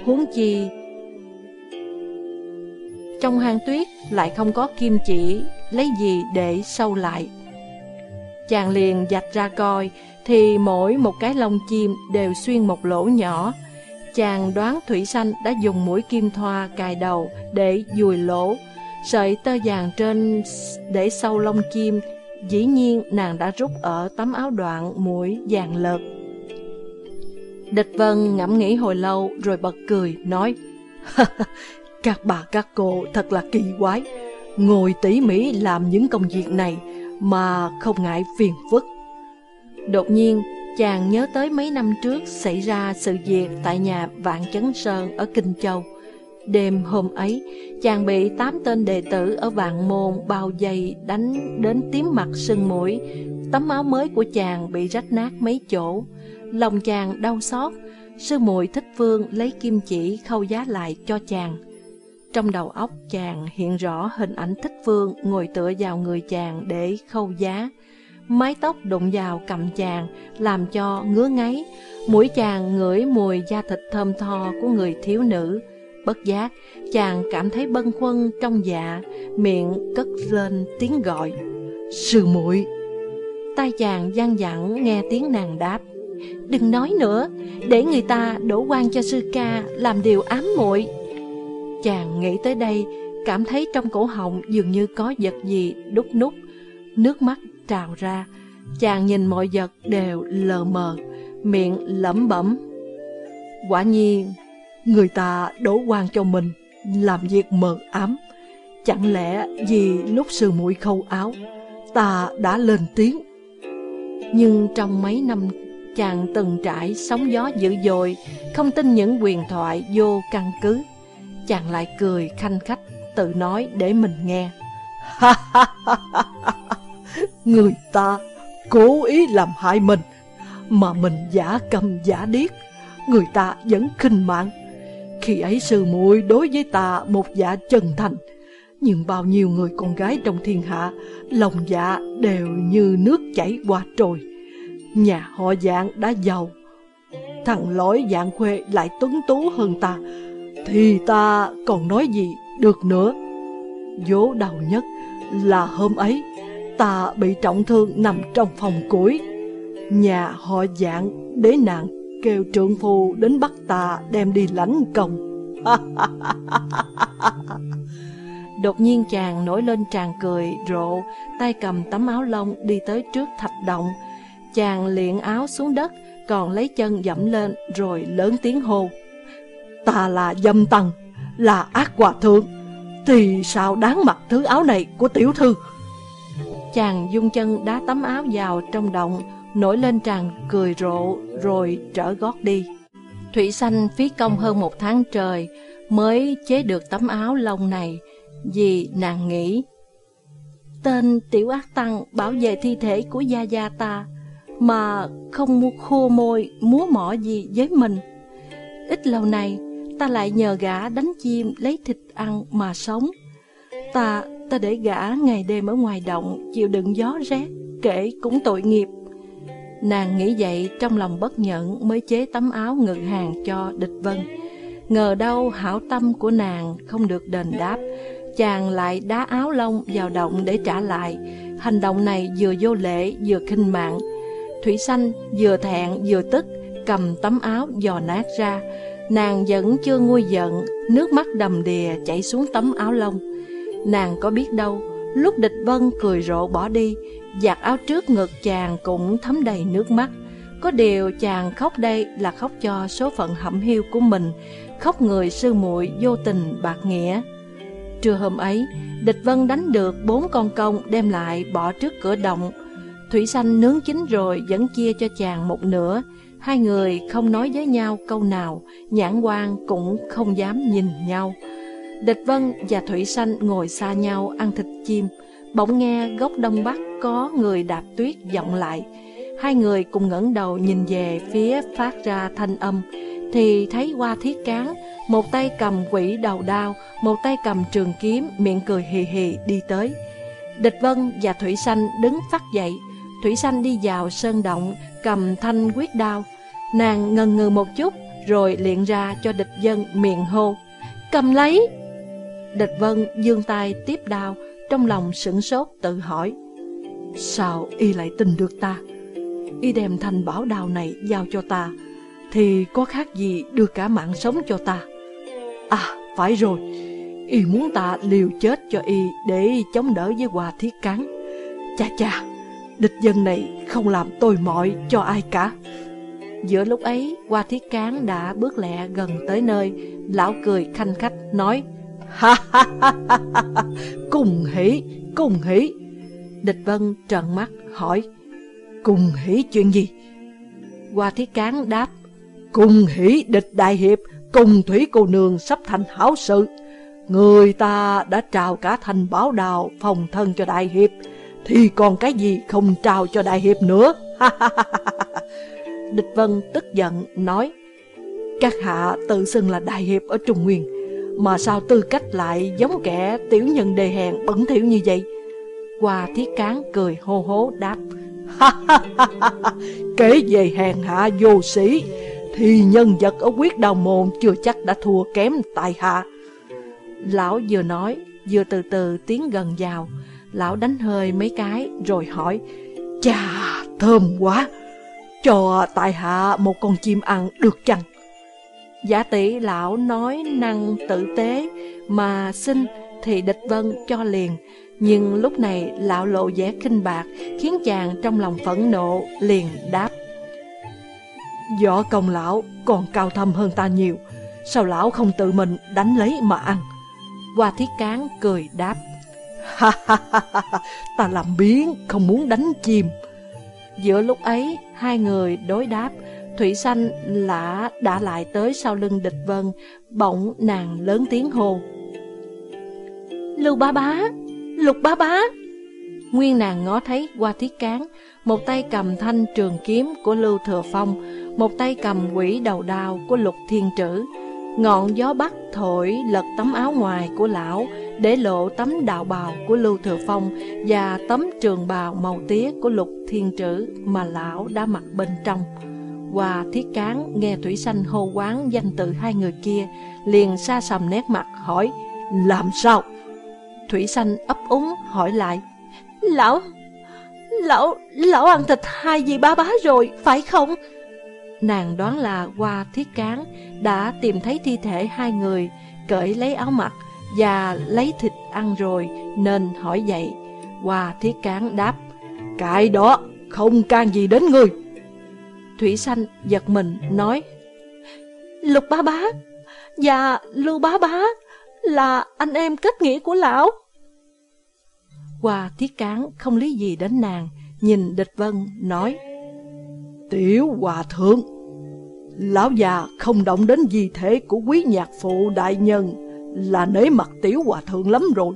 Huống chi, trong hang tuyết lại không có kim chỉ, lấy gì để sâu lại. Chàng liền dạch ra coi, thì mỗi một cái lông chim đều xuyên một lỗ nhỏ. Chàng đoán Thủy Xanh đã dùng mũi kim thoa cài đầu để dùi lỗ. Sợi tơ vàng trên để sâu lông chim, dĩ nhiên nàng đã rút ở tấm áo đoạn mũi vàng lợt. Địch Vân ngẫm nghĩ hồi lâu rồi bật cười, nói *laughs* Các bà các cô thật là kỳ quái, ngồi tỉ mỉ làm những công việc này mà không ngại phiền phức. Đột nhiên, chàng nhớ tới mấy năm trước xảy ra sự việc tại nhà Vạn Chấn Sơn ở Kinh Châu. Đêm hôm ấy, chàng bị tám tên đệ tử ở vạn môn bao dây đánh đến tím mặt sưng mũi. Tấm áo mới của chàng bị rách nát mấy chỗ. Lòng chàng đau xót, sư muội thích phương lấy kim chỉ khâu giá lại cho chàng. Trong đầu óc chàng hiện rõ hình ảnh thích phương ngồi tựa vào người chàng để khâu giá. Mái tóc đụng vào cầm chàng, làm cho ngứa ngáy. Mũi chàng ngửi mùi da thịt thơm tho của người thiếu nữ. Bất giác, chàng cảm thấy bâng khuâng trong dạ, miệng cất lên tiếng gọi. Sư muội Tai chàng gian dẳng nghe tiếng nàng đáp. Đừng nói nữa, để người ta đổ quan cho sư ca làm điều ám muội. Chàng nghĩ tới đây, cảm thấy trong cổ họng dường như có vật gì đúc nút, nước mắt trào ra. Chàng nhìn mọi vật đều lờ mờ, miệng lẩm bẩm. Quả nhiên, người ta đổ quan cho mình, làm việc mờ ám. Chẳng lẽ vì lúc sư muội khâu áo, ta đã lên tiếng. Nhưng trong mấy năm chàng từng trải sóng gió dữ dội, không tin những quyền thoại vô căn cứ. Chàng lại cười khanh khách, tự nói để mình nghe. Người ta cố ý làm hại mình, mà mình giả cầm giả điếc, người ta vẫn khinh mạng. Khi ấy sư muội đối với ta một dạ chân thành, nhưng bao nhiêu người con gái trong thiên hạ, lòng dạ đều như nước chảy qua trôi. Nhà họ dạng đã giàu, thằng lỗi dạng khuê lại tuấn tú hơn ta, thì ta còn nói gì được nữa. Vố đầu nhất là hôm ấy ta bị trọng thương nằm trong phòng củi. Nhà họ dạng đế nạn kêu trượng phu đến bắt ta đem đi lãnh công. *laughs* Đột nhiên chàng nổi lên tràn cười rộ, tay cầm tấm áo lông đi tới trước thạch động. Chàng liền áo xuống đất, còn lấy chân dẫm lên rồi lớn tiếng hô. Ta là dâm tầng, là ác quả thượng, thì sao đáng mặc thứ áo này của tiểu thư? Chàng dung chân đá tấm áo vào trong động, nổi lên tràn cười rộ rồi trở gót đi. Thủy Sanh phí công hơn một tháng trời mới chế được tấm áo lông này, vì nàng nghĩ. Tên tiểu ác tăng bảo vệ thi thể của gia gia ta, mà không mua khô môi, múa mỏ gì với mình. Ít lâu nay, ta lại nhờ gã đánh chim lấy thịt ăn mà sống. Ta, ta để gã ngày đêm ở ngoài động, chịu đựng gió rét, kể cũng tội nghiệp. Nàng nghĩ vậy trong lòng bất nhẫn mới chế tấm áo ngự hàng cho địch vân. Ngờ đâu hảo tâm của nàng không được đền đáp, chàng lại đá áo lông vào động để trả lại. Hành động này vừa vô lễ vừa khinh mạng. Thủy xanh vừa thẹn vừa tức, cầm tấm áo dò nát ra. Nàng vẫn chưa nguôi giận, nước mắt đầm đìa chảy xuống tấm áo lông. Nàng có biết đâu, lúc địch vân cười rộ bỏ đi, giặt áo trước ngực chàng cũng thấm đầy nước mắt. Có điều chàng khóc đây là khóc cho số phận hẩm hiu của mình, khóc người sư muội vô tình bạc nghĩa. Trưa hôm ấy, địch vân đánh được bốn con công đem lại bỏ trước cửa động. Thủy xanh nướng chín rồi vẫn chia cho chàng một nửa. Hai người không nói với nhau câu nào, nhãn quan cũng không dám nhìn nhau. Địch Vân và Thủy Sanh ngồi xa nhau ăn thịt chim, bỗng nghe góc đông bắc có người đạp tuyết vọng lại. Hai người cùng ngẩng đầu nhìn về phía phát ra thanh âm, thì thấy qua thiết cán, một tay cầm quỷ đầu đao, một tay cầm trường kiếm, miệng cười hì hì đi tới. Địch Vân và Thủy Sanh đứng phát dậy, Thủy Sanh đi vào sơn động, cầm thanh quyết đao. Nàng ngần ngừ một chút, rồi liện ra cho địch dân miệng hô. Cầm lấy! Địch Vân dương tay tiếp đao, trong lòng sửng sốt tự hỏi. Sao y lại tin được ta? Y đem thanh bảo đao này giao cho ta, thì có khác gì đưa cả mạng sống cho ta? À, phải rồi, y muốn ta liều chết cho y để chống đỡ với hòa thiết cán. Cha cha, địch dân này không làm tôi mọi cho ai cả. Giữa lúc ấy, Hoa Thiết Cán đã bước lẹ gần tới nơi, lão cười khanh khách nói, Ha ha ha ha ha, cùng hỷ, cùng hỷ. Địch Vân trợn mắt hỏi, cùng hỷ chuyện gì? Hoa Thiết Cán đáp, cùng hỷ địch đại hiệp, cùng thủy cô nương sắp thành hảo sự. Người ta đã trao cả thành báo đào phòng thân cho đại hiệp, thì còn cái gì không trao cho đại hiệp nữa. *laughs* Địch Vân tức giận nói, các hạ tự xưng là đại hiệp ở Trung Nguyên, mà sao tư cách lại giống kẻ tiểu nhân đề hèn bẩn thỉu như vậy? Qua thiết cán cười hô hố đáp, *laughs* Kể về hèn hạ vô sĩ Thì nhân vật ở quyết đào môn Chưa chắc đã thua kém tại hạ. Lão vừa nói Vừa từ từ tiến gần vào. Lão đánh hơi mấy cái Rồi hỏi Chà thơm quá! Cho tại hạ một con chim ăn được chăng? Giả tỷ lão nói năng tử tế Mà xin thì địch vân cho liền. Nhưng lúc này lão lộ vẻ kinh bạc, Khiến chàng trong lòng phẫn nộ liền đáp. Võ công lão còn cao thâm hơn ta nhiều, Sao lão không tự mình đánh lấy mà ăn? Hoa thiết cán cười đáp. Ha ha ha ha Ta làm biến, không muốn đánh chim Giữa lúc ấy, Hai người đối đáp. Thủy Sanh lã đã lại tới sau lưng địch vân, Bỗng nàng lớn tiếng hô. Lưu ba bá, Lục bá bá. Nguyên nàng ngó thấy qua thiết cán, Một tay cầm thanh trường kiếm của Lưu Thừa Phong, Một tay cầm quỷ đầu đao của Lục Thiên Trữ. Ngọn gió bắc thổi lật tấm áo ngoài của lão Để lộ tấm đạo bào của Lưu Thừa Phong Và tấm trường bào màu tía của Lục Thiên Trữ Mà lão đã mặc bên trong. Qua thiết cán nghe Thủy Sanh hô quán danh từ hai người kia Liền xa sầm nét mặt hỏi Làm sao? Thủy Sanh ấp úng hỏi lại Lão, lão, lão ăn thịt hai dì ba bá rồi, phải không? Nàng đoán là qua thiết cán đã tìm thấy thi thể hai người, cởi lấy áo mặc và lấy thịt ăn rồi nên hỏi vậy. Qua thiết cán đáp, cái đó không can gì đến người. Thủy Sanh giật mình nói, Lục bá bá và Lưu bá bá là anh em kết nghĩa của lão. Hoa thiết cán không lý gì đến nàng, nhìn địch vân nói Tiểu hòa thượng, lão già không động đến di thể của quý nhạc phụ đại nhân là nể mặt tiểu hòa thượng lắm rồi.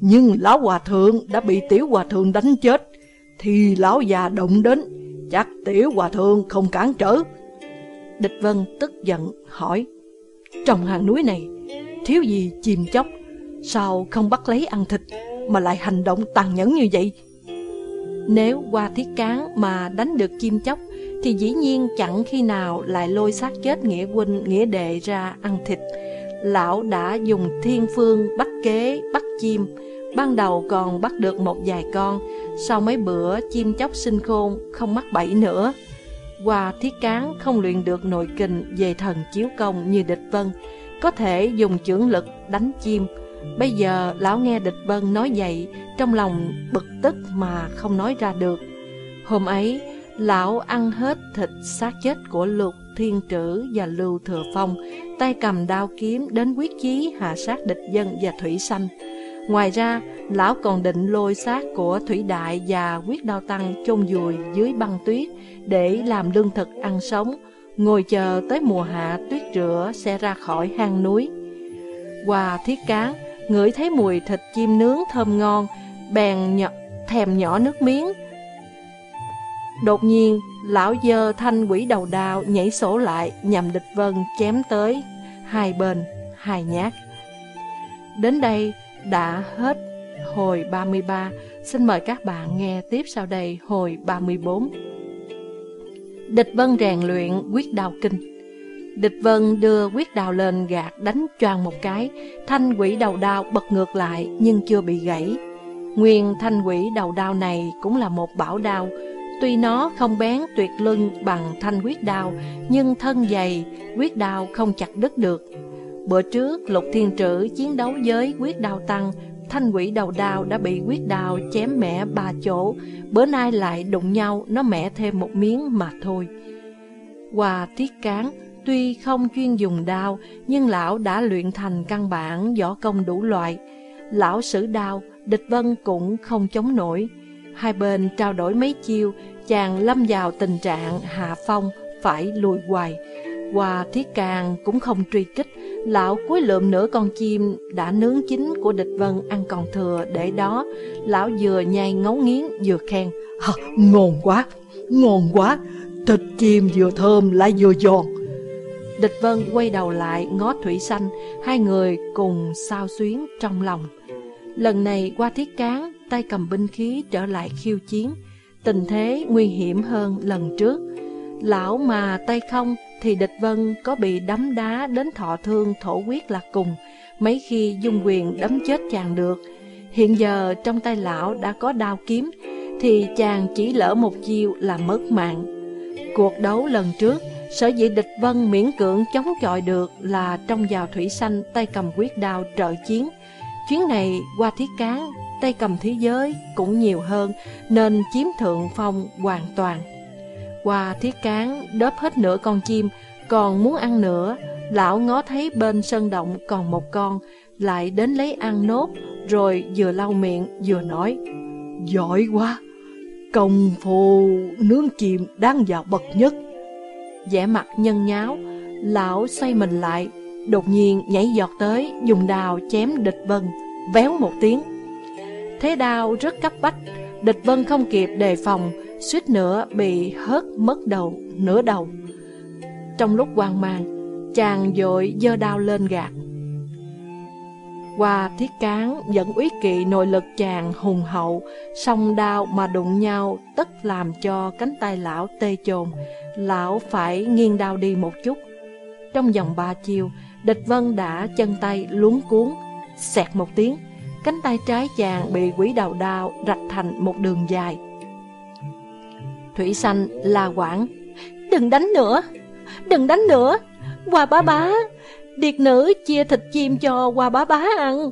Nhưng lão hòa thượng đã bị tiểu hòa thượng đánh chết, thì lão già động đến, chắc tiểu hòa thượng không cản trở. Địch vân tức giận hỏi, trong hàng núi này, thiếu gì chìm chóc, sao không bắt lấy ăn thịt? mà lại hành động tàn nhẫn như vậy. Nếu qua thiết cán mà đánh được chim chóc, thì dĩ nhiên chẳng khi nào lại lôi xác chết nghĩa huynh, nghĩa đệ ra ăn thịt. Lão đã dùng thiên phương bắt kế, bắt chim, ban đầu còn bắt được một vài con, sau mấy bữa chim chóc sinh khôn, không mắc bẫy nữa. Qua thiết cán không luyện được nội kình về thần chiếu công như địch vân, có thể dùng chưởng lực đánh chim, Bây giờ lão nghe địch vân nói vậy Trong lòng bực tức mà không nói ra được. Hôm ấy Lão ăn hết thịt xác chết của lục thiên trữ và lưu thừa phong Tay cầm đao kiếm đến quyết chí hạ sát địch dân và thủy sanh. Ngoài ra, lão còn định lôi xác của Thủy Đại và quyết đao tăng chôn vùi dưới băng tuyết để làm lương thực ăn sống, ngồi chờ tới mùa hạ tuyết rửa sẽ ra khỏi hang núi. Qua thiết cán, ngửi thấy mùi thịt chim nướng thơm ngon, bèn nhỏ, thèm nhỏ nước miếng. Đột nhiên, lão dơ thanh quỷ đầu đào nhảy sổ lại nhằm địch vân chém tới hai bên, hai nhát. Đến đây đã hết hồi 33, xin mời các bạn nghe tiếp sau đây hồi 34. Địch vân rèn luyện quyết đào kinh Địch Vân đưa quyết đào lên gạt đánh choàng một cái, thanh quỷ đầu đao bật ngược lại nhưng chưa bị gãy. Nguyên thanh quỷ đầu đao này cũng là một bảo đao, tuy nó không bén tuyệt lưng bằng thanh quyết đao, nhưng thân dày, quyết đao không chặt đứt được. Bữa trước, Lục Thiên Trữ chiến đấu với quyết đào tăng, thanh quỷ đầu đao đã bị quyết đào chém mẻ ba chỗ, bữa nay lại đụng nhau, nó mẻ thêm một miếng mà thôi. Qua tiết cán, Tuy không chuyên dùng đao, nhưng lão đã luyện thành căn bản võ công đủ loại. Lão sử đao, địch vân cũng không chống nổi. Hai bên trao đổi mấy chiêu, chàng lâm vào tình trạng hạ phong, phải lùi hoài. hòa Thiết Càng cũng không truy kích, lão cuối lượm nửa con chim đã nướng chín của địch vân ăn còn thừa để đó. Lão vừa nhai ngấu nghiến vừa khen. À, ngon quá, ngon quá, thịt chim vừa thơm lại vừa giòn. Địch vân quay đầu lại ngó thủy xanh, hai người cùng sao xuyến trong lòng. Lần này qua thiết cán, tay cầm binh khí trở lại khiêu chiến. Tình thế nguy hiểm hơn lần trước. Lão mà tay không thì địch vân có bị đấm đá đến thọ thương thổ quyết là cùng. Mấy khi dung quyền đấm chết chàng được. Hiện giờ trong tay lão đã có đao kiếm, thì chàng chỉ lỡ một chiêu là mất mạng. Cuộc đấu lần trước, sở dĩ địch vân miễn cưỡng chống chọi được là trong vào thủy xanh tay cầm quyết đao trợ chiến. Chuyến này qua thiết cán, tay cầm thế giới cũng nhiều hơn nên chiếm thượng phong hoàn toàn. Qua thiết cán đớp hết nửa con chim, còn muốn ăn nữa, lão ngó thấy bên sân động còn một con, lại đến lấy ăn nốt, rồi vừa lau miệng vừa nói, Giỏi quá, công phu nướng chim đang vào bậc nhất. vẻ mặt nhân nháo, lão xoay mình lại, đột nhiên nhảy giọt tới, dùng đào chém địch vân, véo một tiếng. Thế đao rất cấp bách, địch vân không kịp đề phòng, suýt nữa bị hớt mất đầu, nửa đầu. Trong lúc hoang mang, chàng dội dơ đao lên gạt. Qua thiết cán dẫn úy kỵ nội lực chàng hùng hậu, song đao mà đụng nhau tất làm cho cánh tay lão tê chồn, lão phải nghiêng đao đi một chút. Trong vòng ba chiều, địch vân đã chân tay luống cuốn, xẹt một tiếng, cánh tay trái chàng bị quỷ đầu đao rạch thành một đường dài. Thủy xanh la quảng, đừng đánh nữa, đừng đánh nữa, qua bá bá, Điệt nữ chia thịt chim cho qua bá bá ăn.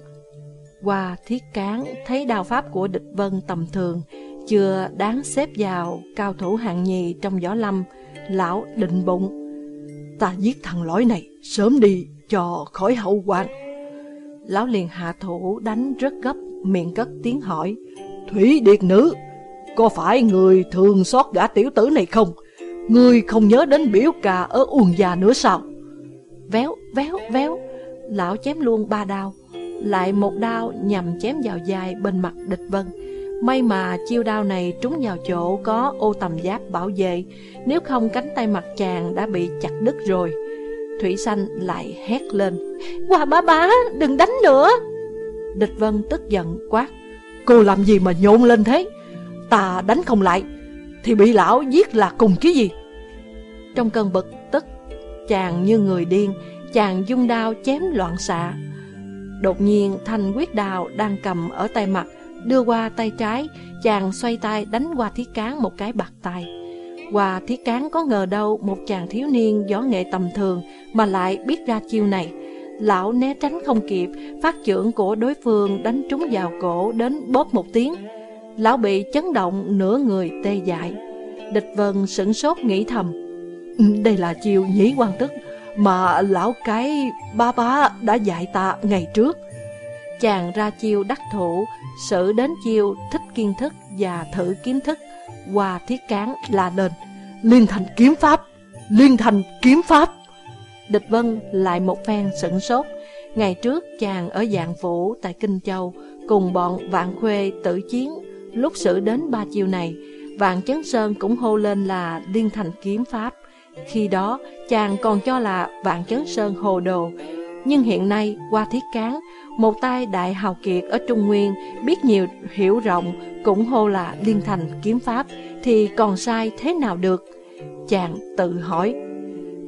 Qua thiết cán thấy đào pháp của địch vân tầm thường, chưa đáng xếp vào cao thủ hạng nhì trong võ lâm, lão định bụng. Ta giết thằng lõi này, sớm đi cho khỏi hậu quan. Lão liền hạ thủ đánh rất gấp, miệng cất tiếng hỏi. Thủy điệt nữ, có phải người thường xót gã tiểu tử này không? Người không nhớ đến biểu ca ở Uông Gia nữa sao? véo, véo, véo. Lão chém luôn ba đao, lại một đao nhằm chém vào dài bên mặt địch vân. May mà chiêu đao này trúng vào chỗ có ô tầm giáp bảo vệ, nếu không cánh tay mặt chàng đã bị chặt đứt rồi. Thủy Xanh lại hét lên, Hoa bá bá, đừng đánh nữa. Địch Vân tức giận quát, Cô làm gì mà nhộn lên thế? Ta đánh không lại, thì bị lão giết là cùng chứ gì? Trong cơn bực tức, chàng như người điên, chàng dung đao chém loạn xạ. Đột nhiên thanh quyết đào đang cầm ở tay mặt, đưa qua tay trái, chàng xoay tay đánh qua thiết cán một cái bạc tay. Qua thiết cán có ngờ đâu một chàng thiếu niên võ nghệ tầm thường mà lại biết ra chiêu này. Lão né tránh không kịp, phát trưởng của đối phương đánh trúng vào cổ đến bóp một tiếng. Lão bị chấn động nửa người tê dại. Địch vân sửng sốt nghĩ thầm. Ừ, đây là chiêu nhĩ quan tức mà lão cái ba ba đã dạy ta ngày trước. Chàng ra chiêu đắc thủ, sự đến chiêu thích kiến thức và thử kiến thức, qua thiết cán là lên. Liên thành kiếm pháp, liên thành kiếm pháp. Địch Vân lại một phen sửng sốt. Ngày trước chàng ở dạng phủ tại Kinh Châu cùng bọn Vạn Khuê tử chiến. Lúc xử đến ba chiều này, Vạn Chấn Sơn cũng hô lên là liên thành kiếm pháp. Khi đó, chàng còn cho là Vạn Chấn Sơn hồ đồ. Nhưng hiện nay, qua thiết cán, một tay đại hào kiệt ở Trung Nguyên, biết nhiều hiểu rộng, cũng hô là liên thành kiếm pháp, thì còn sai thế nào được? Chàng tự hỏi,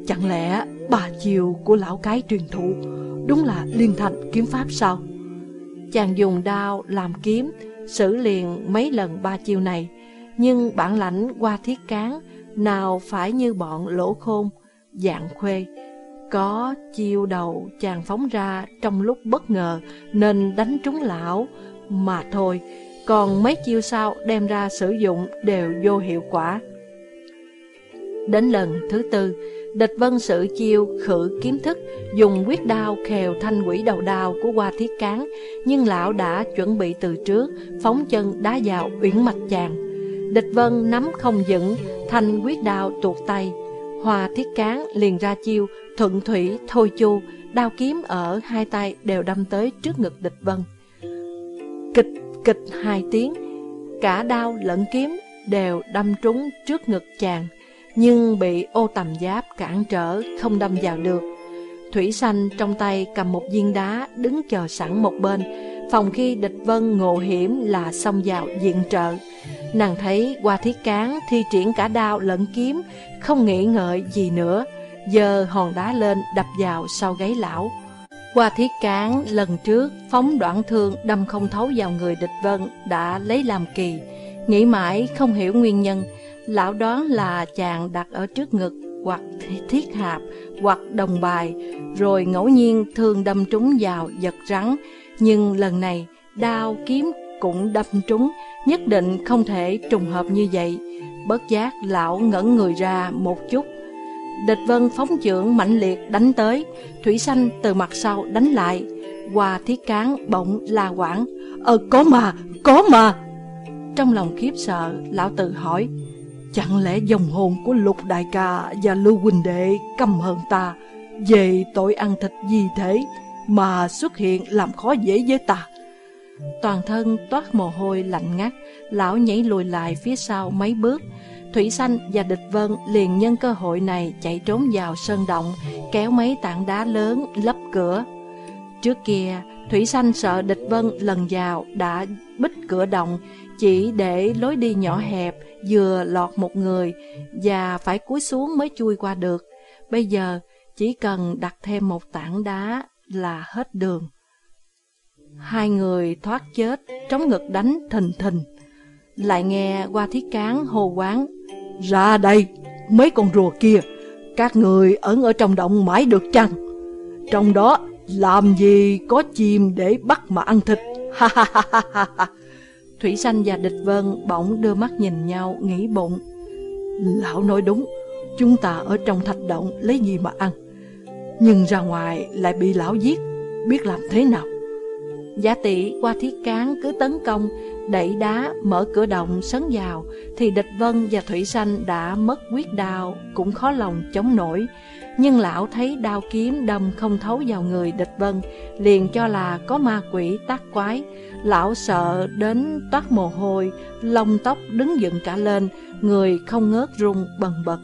chẳng lẽ bà chiều của lão cái truyền thụ đúng là liên thành kiếm pháp sao? Chàng dùng đao làm kiếm, xử liền mấy lần ba chiêu này, nhưng bản lãnh qua thiết cán nào phải như bọn lỗ khôn, dạng khuê. Có chiêu đầu chàng phóng ra trong lúc bất ngờ nên đánh trúng lão, mà thôi, còn mấy chiêu sau đem ra sử dụng đều vô hiệu quả. Đến lần thứ tư, địch vân sử chiêu khử kiếm thức, dùng quyết đao khèo thanh quỷ đầu đao của hoa thiết cán, nhưng lão đã chuẩn bị từ trước, phóng chân đá vào uyển mạch chàng. Địch vân nắm không vững, thanh quyết đao tuột tay. Hoa thiết cán liền ra chiêu, thuận thủy, thôi chu, đao kiếm ở hai tay đều đâm tới trước ngực địch vân. Kịch, kịch hai tiếng, cả đao lẫn kiếm đều đâm trúng trước ngực chàng, nhưng bị ô tầm giáp cản trở không đâm vào được. Thủy Sanh trong tay cầm một viên đá đứng chờ sẵn một bên, phòng khi địch vân ngộ hiểm là xông vào diện trợ. Nàng thấy qua thiết cán thi triển cả đao lẫn kiếm, không nghĩ ngợi gì nữa, giờ hòn đá lên đập vào sau gáy lão. Qua thiết cán lần trước phóng đoạn thương đâm không thấu vào người địch vân đã lấy làm kỳ, nghĩ mãi không hiểu nguyên nhân, lão đoán là chàng đặt ở trước ngực hoặc thiết hạp hoặc đồng bài, rồi ngẫu nhiên thường đâm trúng vào giật rắn, nhưng lần này đao kiếm cũng đâm trúng, nhất định không thể trùng hợp như vậy. Bất giác lão ngẩn người ra một chút. Địch vân phóng trưởng mạnh liệt đánh tới, thủy xanh từ mặt sau đánh lại. Qua thiết cán bỗng la quảng, Ờ có mà, có mà. Trong lòng khiếp sợ, lão tự hỏi, Chẳng lẽ dòng hồn của lục đại ca và lưu huỳnh đệ căm hận ta về tội ăn thịt gì thế mà xuất hiện làm khó dễ với ta? Toàn thân toát mồ hôi lạnh ngắt, lão nhảy lùi lại phía sau mấy bước. Thủy Sanh và Địch Vân liền nhân cơ hội này chạy trốn vào sơn động, kéo mấy tảng đá lớn lấp cửa. Trước kia, Thủy Sanh sợ Địch Vân lần vào đã bích cửa động, chỉ để lối đi nhỏ hẹp, vừa lọt một người và phải cúi xuống mới chui qua được. Bây giờ chỉ cần đặt thêm một tảng đá là hết đường. Hai người thoát chết, trống ngực đánh thình thình. Lại nghe qua thiết cán hồ quán. Ra đây, mấy con rùa kia, các người ẩn ở trong động mãi được chăng? Trong đó làm gì có chim để bắt mà ăn thịt? Ha ha ha ha ha. Thủy Sanh và Địch Vân bỗng đưa mắt nhìn nhau, nghĩ bụng. Lão nói đúng, chúng ta ở trong thạch động lấy gì mà ăn. Nhưng ra ngoài lại bị lão giết, biết làm thế nào? Giả tỷ qua thiết cán cứ tấn công, đẩy đá, mở cửa động sấn vào, thì Địch Vân và Thủy Sanh đã mất quyết đao, cũng khó lòng chống nổi. Nhưng lão thấy đao kiếm đâm không thấu vào người địch vân, liền cho là có ma quỷ tác quái. Lão sợ đến toát mồ hôi, lông tóc đứng dựng cả lên, người không ngớt run bần bật.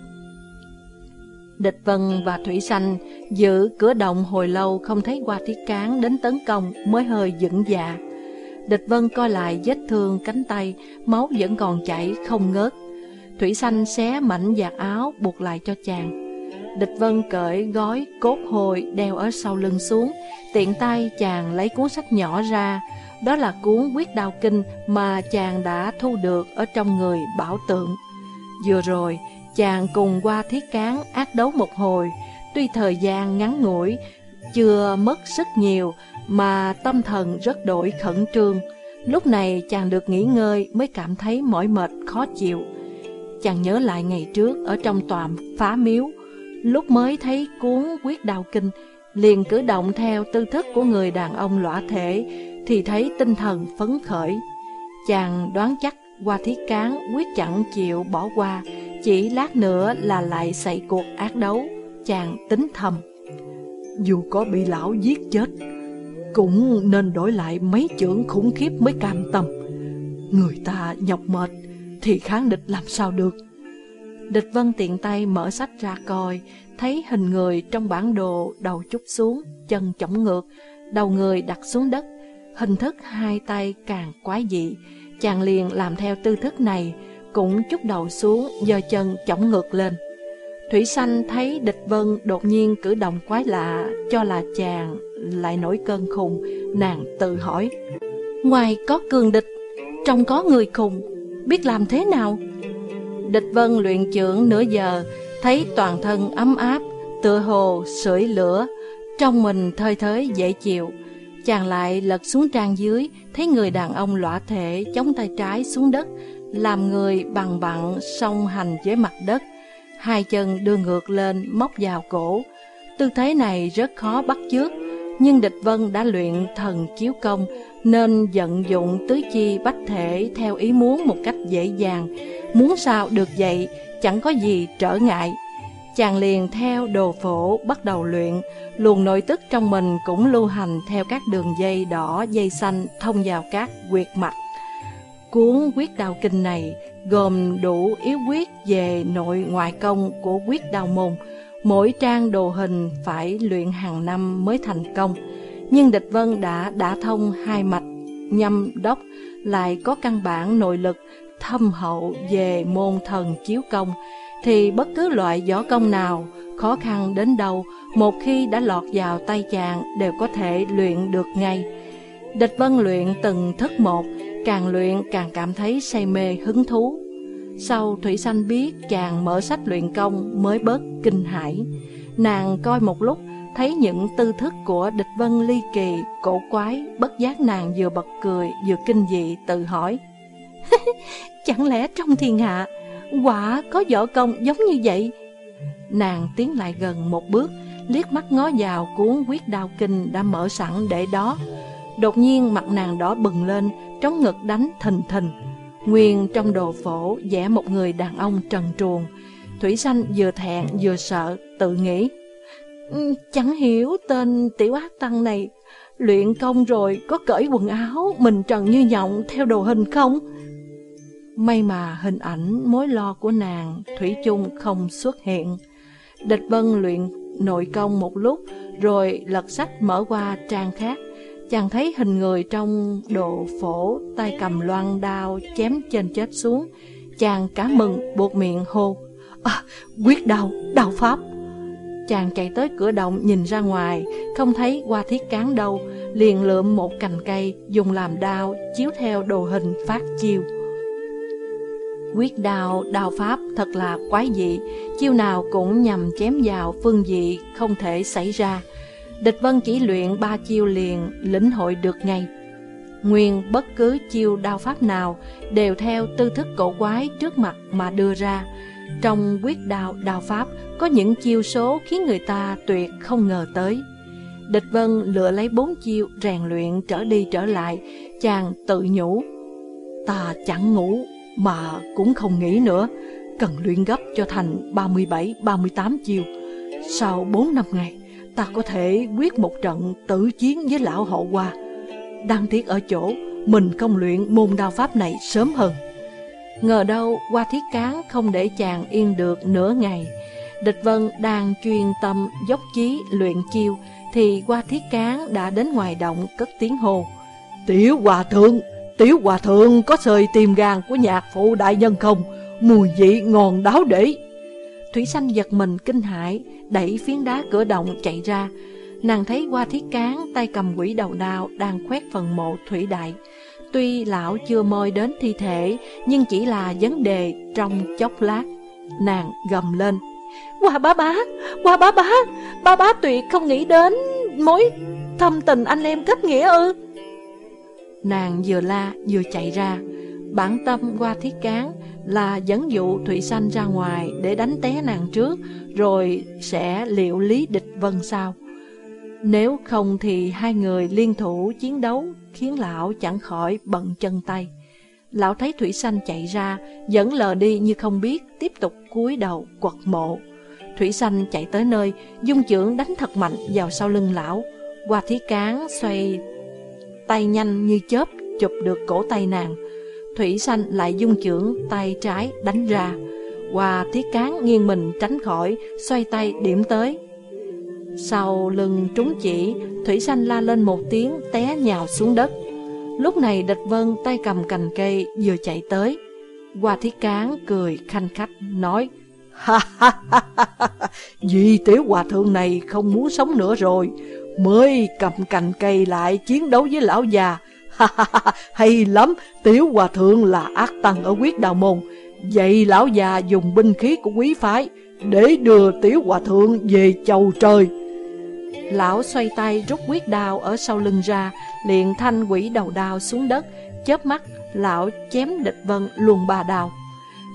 Địch Vân và Thủy Sanh giữ cửa động hồi lâu không thấy qua thiết cán đến tấn công mới hơi dững dạ. Địch Vân coi lại vết thương cánh tay, máu vẫn còn chảy không ngớt. Thủy Sanh xé mảnh giặt áo buộc lại cho chàng. Địch Vân cởi gói cốt hồi đeo ở sau lưng xuống, tiện tay chàng lấy cuốn sách nhỏ ra. Đó là cuốn quyết đao kinh mà chàng đã thu được ở trong người bảo tượng. Vừa rồi, chàng cùng qua thiết cán ác đấu một hồi, tuy thời gian ngắn ngủi, chưa mất sức nhiều mà tâm thần rất đổi khẩn trương. Lúc này chàng được nghỉ ngơi mới cảm thấy mỏi mệt khó chịu. Chàng nhớ lại ngày trước ở trong tòa phá miếu, Lúc mới thấy cuốn quyết đào kinh, liền cử động theo tư thức của người đàn ông lõa thể, thì thấy tinh thần phấn khởi. Chàng đoán chắc qua thiết cán quyết chẳng chịu bỏ qua, chỉ lát nữa là lại xảy cuộc ác đấu, chàng tính thầm. Dù có bị lão giết chết, cũng nên đổi lại mấy chưởng khủng khiếp mới cam tâm. Người ta nhọc mệt thì kháng địch làm sao được. Địch Vân tiện tay mở sách ra coi, thấy hình người trong bản đồ đầu chút xuống, chân chổng ngược, đầu người đặt xuống đất. Hình thức hai tay càng quái dị, chàng liền làm theo tư thức này, cũng chút đầu xuống, giơ chân chổng ngược lên. Thủy Sanh thấy địch vân đột nhiên cử động quái lạ, cho là chàng lại nổi cơn khùng, nàng tự hỏi. Ngoài có cường địch, trong có người khùng, biết làm thế nào? Địch vân luyện trưởng nửa giờ, thấy toàn thân ấm áp, tựa hồ sưởi lửa, trong mình thơi thới dễ chịu. Chàng lại lật xuống trang dưới, thấy người đàn ông lõa thể chống tay trái xuống đất, làm người bằng bặn song hành với mặt đất. Hai chân đưa ngược lên, móc vào cổ. Tư thế này rất khó bắt chước, nhưng địch vân đã luyện thần chiếu công, nên vận dụng tứ chi bách thể theo ý muốn một cách dễ dàng. Muốn sao được vậy, chẳng có gì trở ngại. chàng liền theo đồ phổ bắt đầu luyện, luồng nội tức trong mình cũng lưu hành theo các đường dây đỏ, dây xanh thông vào các quyệt mạch. Cuốn quyết đào kinh này gồm đủ yếu quyết về nội ngoại công của quyết đào môn, mỗi trang đồ hình phải luyện hàng năm mới thành công. Nhưng địch vân đã đã thông hai mạch, nhâm đốc, lại có căn bản nội lực thâm hậu về môn thần chiếu công, thì bất cứ loại võ công nào, khó khăn đến đâu, một khi đã lọt vào tay chàng đều có thể luyện được ngay. Địch Vân luyện từng thức một, càng luyện càng cảm thấy say mê hứng thú. Sau Thủy Sanh biết chàng mở sách luyện công mới bớt kinh hãi. Nàng coi một lúc, thấy những tư thức của địch vân ly kỳ, cổ quái, bất giác nàng vừa bật cười, vừa kinh dị tự hỏi. *laughs* Chẳng lẽ trong thiên hạ, quả có võ công giống như vậy? Nàng tiến lại gần một bước, liếc mắt ngó vào cuốn quyết đao kinh đã mở sẵn để đó. Đột nhiên mặt nàng đỏ bừng lên, trống ngực đánh thình thình. Nguyên trong đồ phổ vẽ một người đàn ông trần truồng. Thủy Sanh vừa thẹn vừa sợ, tự nghĩ. Ừ, chẳng hiểu tên tiểu ác tăng này luyện công rồi có cởi quần áo mình trần như nhộng theo đồ hình không? May mà hình ảnh mối lo của nàng Thủy chung không xuất hiện. Địch Vân luyện nội công một lúc rồi lật sách mở qua trang khác. Chàng thấy hình người trong độ phổ, tay cầm loan đao, chém trên chết xuống. Chàng cá mừng, buộc miệng hô. À, quyết đau đau pháp. Chàng chạy tới cửa động nhìn ra ngoài, không thấy qua thiết cán đâu, liền lượm một cành cây, dùng làm đao, chiếu theo đồ hình phát chiêu. Quyết đao, đao pháp thật là quái dị, chiêu nào cũng nhằm chém vào phương dị không thể xảy ra. Địch Vân chỉ luyện ba chiêu liền, lĩnh hội được ngay. Nguyên bất cứ chiêu đao pháp nào đều theo tư thức cổ quái trước mặt mà đưa ra. Trong quyết đao đao pháp có những chiêu số khiến người ta tuyệt không ngờ tới. Địch Vân lựa lấy bốn chiêu rèn luyện trở đi trở lại, chàng tự nhủ. Ta chẳng ngủ mà cũng không nghĩ nữa, cần luyện gấp cho thành 37-38 chiêu. Sau 4 năm ngày, ta có thể quyết một trận tử chiến với lão hậu qua. Đang tiếc ở chỗ, mình không luyện môn đao pháp này sớm hơn. Ngờ đâu, qua thiết cán không để chàng yên được nửa ngày. Địch Vân đang chuyên tâm dốc chí luyện chiêu, thì qua thiết cán đã đến ngoài động cất tiếng hô. Tiểu hòa thượng, tiểu hòa thượng có sời tìm gan của nhạc phụ đại nhân không? Mùi vị ngon đáo để. Thủy Sanh giật mình kinh hãi, đẩy phiến đá cửa động chạy ra. Nàng thấy qua thiết cán tay cầm quỷ đầu đao đang khoét phần mộ thủy đại. Tuy lão chưa môi đến thi thể, nhưng chỉ là vấn đề trong chốc lát. Nàng gầm lên. Qua bá bá, qua bá bá, bá bá tuyệt không nghĩ đến mối thâm tình anh em kết nghĩa ư. Nàng vừa la vừa chạy ra, bản tâm qua thiết cán là dẫn dụ Thủy Sanh ra ngoài để đánh té nàng trước, rồi sẽ liệu lý địch vân sau. Nếu không thì hai người liên thủ chiến đấu khiến lão chẳng khỏi bận chân tay. Lão thấy Thủy Sanh chạy ra, dẫn lờ đi như không biết, tiếp tục cúi đầu quật mộ. Thủy Sanh chạy tới nơi, dung trưởng đánh thật mạnh vào sau lưng lão. Qua thí cán xoay tay nhanh như chớp chụp được cổ tay nàng. Thủy Sanh lại dung trưởng tay trái đánh ra. hòa thiết cán nghiêng mình tránh khỏi, xoay tay điểm tới. Sau lưng trúng chỉ, Thủy Sanh la lên một tiếng té nhào xuống đất. Lúc này địch vân tay cầm cành cây vừa chạy tới. hòa thiết cán cười khanh khách nói Ha ha ha ha Vì tiểu hòa thượng này không muốn sống nữa rồi Mới cầm cành cây lại chiến đấu với lão già. Ha ha ha Hay lắm Tiểu hòa thượng là ác tăng ở quyết đạo môn. Vậy lão già dùng binh khí của quý phái Để đưa tiểu hòa thượng về chầu trời. Lão xoay tay rút quyết đao ở sau lưng ra liền thanh quỷ đầu đao xuống đất Chớp mắt Lão chém địch vân luồn bà đao.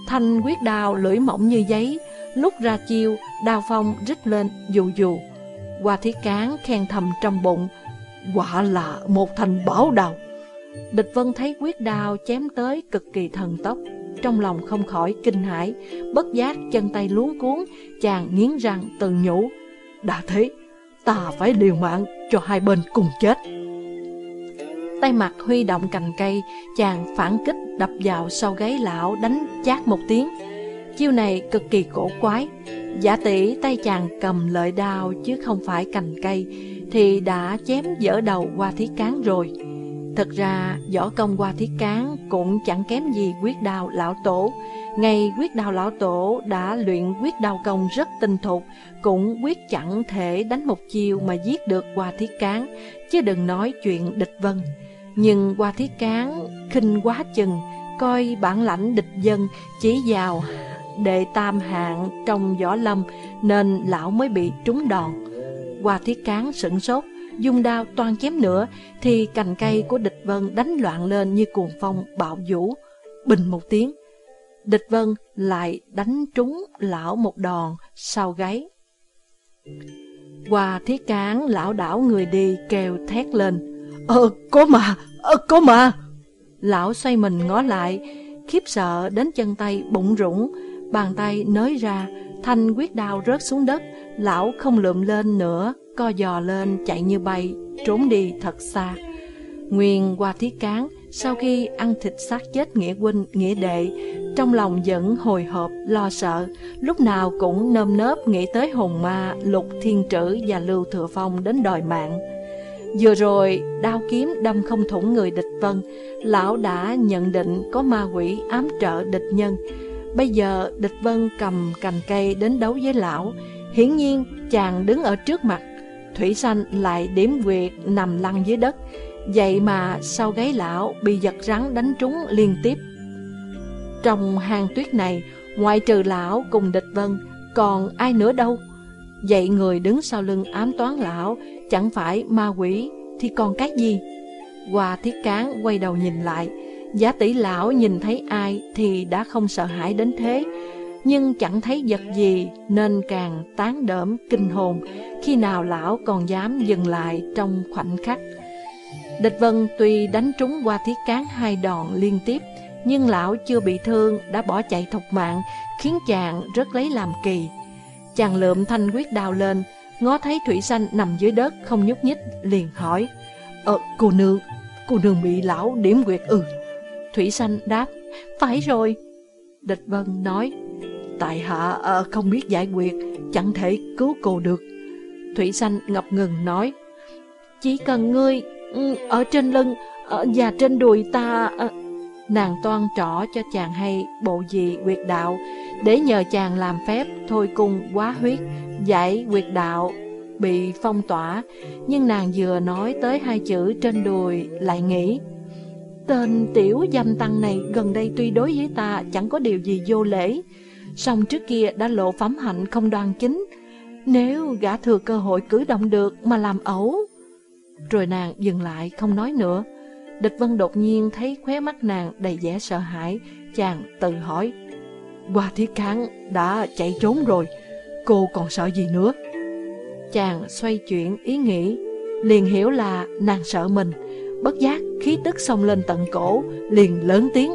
Thanh quyết đao lưỡi mỏng như giấy, lúc ra chiêu, đao phong rít lên dù dù. Qua thiết cán khen thầm trong bụng, quả là một thành bảo đào. Địch Vân thấy quyết đao chém tới cực kỳ thần tốc, trong lòng không khỏi kinh hãi, bất giác chân tay luống cuốn, chàng nghiến răng tự nhủ. Đã thế, ta phải liều mạng cho hai bên cùng chết. Tay mặt huy động cành cây, chàng phản kích đập vào sau gáy lão đánh chát một tiếng. Chiêu này cực kỳ cổ quái. Giả tỷ tay chàng cầm lợi đao chứ không phải cành cây, thì đã chém dở đầu qua thiết cán rồi. Thật ra, võ công qua thiết cán cũng chẳng kém gì quyết đao lão tổ. Ngay quyết đao lão tổ đã luyện quyết đao công rất tinh thục, cũng quyết chẳng thể đánh một chiêu mà giết được qua thiết cán, chứ đừng nói chuyện địch vân. Nhưng qua thiết cán khinh quá chừng, coi bản lãnh địch dân chỉ vào đệ tam hạng trong võ lâm nên lão mới bị trúng đòn. Qua thiết cán sửng sốt, dùng đao toan chém nữa thì cành cây của địch vân đánh loạn lên như cuồng phong bạo vũ, bình một tiếng. Địch vân lại đánh trúng lão một đòn sau gáy. Qua thiết cán lão đảo người đi kêu thét lên. Ờ, có mà, ờ, có mà. Lão xoay mình ngó lại, khiếp sợ đến chân tay bụng rũng, bàn tay nới ra, thanh quyết đao rớt xuống đất, lão không lượm lên nữa, co giò lên chạy như bay, trốn đi thật xa. Nguyên qua thiết cán, sau khi ăn thịt xác chết nghĩa huynh, nghĩa đệ, trong lòng vẫn hồi hộp, lo sợ, lúc nào cũng nơm nớp nghĩ tới hồn ma, lục thiên trữ và lưu thừa phong đến đòi mạng. Vừa rồi, đao kiếm đâm không thủng người địch vân, lão đã nhận định có ma quỷ ám trợ địch nhân. Bây giờ địch vân cầm cành cây đến đấu với lão, hiển nhiên chàng đứng ở trước mặt, Thủy Sanh lại điểm quyệt nằm lăn dưới đất, vậy mà sau gáy lão bị giật rắn đánh trúng liên tiếp. Trong hang tuyết này, ngoại trừ lão cùng địch vân, còn ai nữa đâu. Vậy người đứng sau lưng ám toán lão Chẳng phải ma quỷ thì còn cái gì? Hoa thiết cán quay đầu nhìn lại, giả tỷ lão nhìn thấy ai thì đã không sợ hãi đến thế, nhưng chẳng thấy vật gì nên càng tán đỡm kinh hồn khi nào lão còn dám dừng lại trong khoảnh khắc. Địch Vân tuy đánh trúng qua thiết cán hai đòn liên tiếp, nhưng lão chưa bị thương đã bỏ chạy thục mạng, khiến chàng rất lấy làm kỳ. Chàng lượm thanh quyết đào lên, ngó thấy Thủy Sanh nằm dưới đất không nhúc nhích, liền hỏi, Ờ, cô nương, cô nương bị lão điểm quyệt ừ. Thủy Sanh đáp, phải rồi. Địch Vân nói, tại hạ à, không biết giải quyết, chẳng thể cứu cô được. Thủy Sanh ngập ngừng nói, chỉ cần ngươi ừ, ở trên lưng ở, và trên đùi ta... À, nàng toan trỏ cho chàng hay bộ gì quyệt đạo để nhờ chàng làm phép thôi cung quá huyết giải quyệt đạo bị phong tỏa nhưng nàng vừa nói tới hai chữ trên đùi lại nghĩ tên tiểu dâm tăng này gần đây tuy đối với ta chẳng có điều gì vô lễ song trước kia đã lộ phẩm hạnh không đoan chính nếu gã thừa cơ hội cử động được mà làm ẩu rồi nàng dừng lại không nói nữa Địch Vân đột nhiên thấy khóe mắt nàng đầy vẻ sợ hãi, chàng tự hỏi. Hoa thiết cán đã chạy trốn rồi, cô còn sợ gì nữa? Chàng xoay chuyển ý nghĩ, liền hiểu là nàng sợ mình, bất giác khí tức xông lên tận cổ, liền lớn tiếng.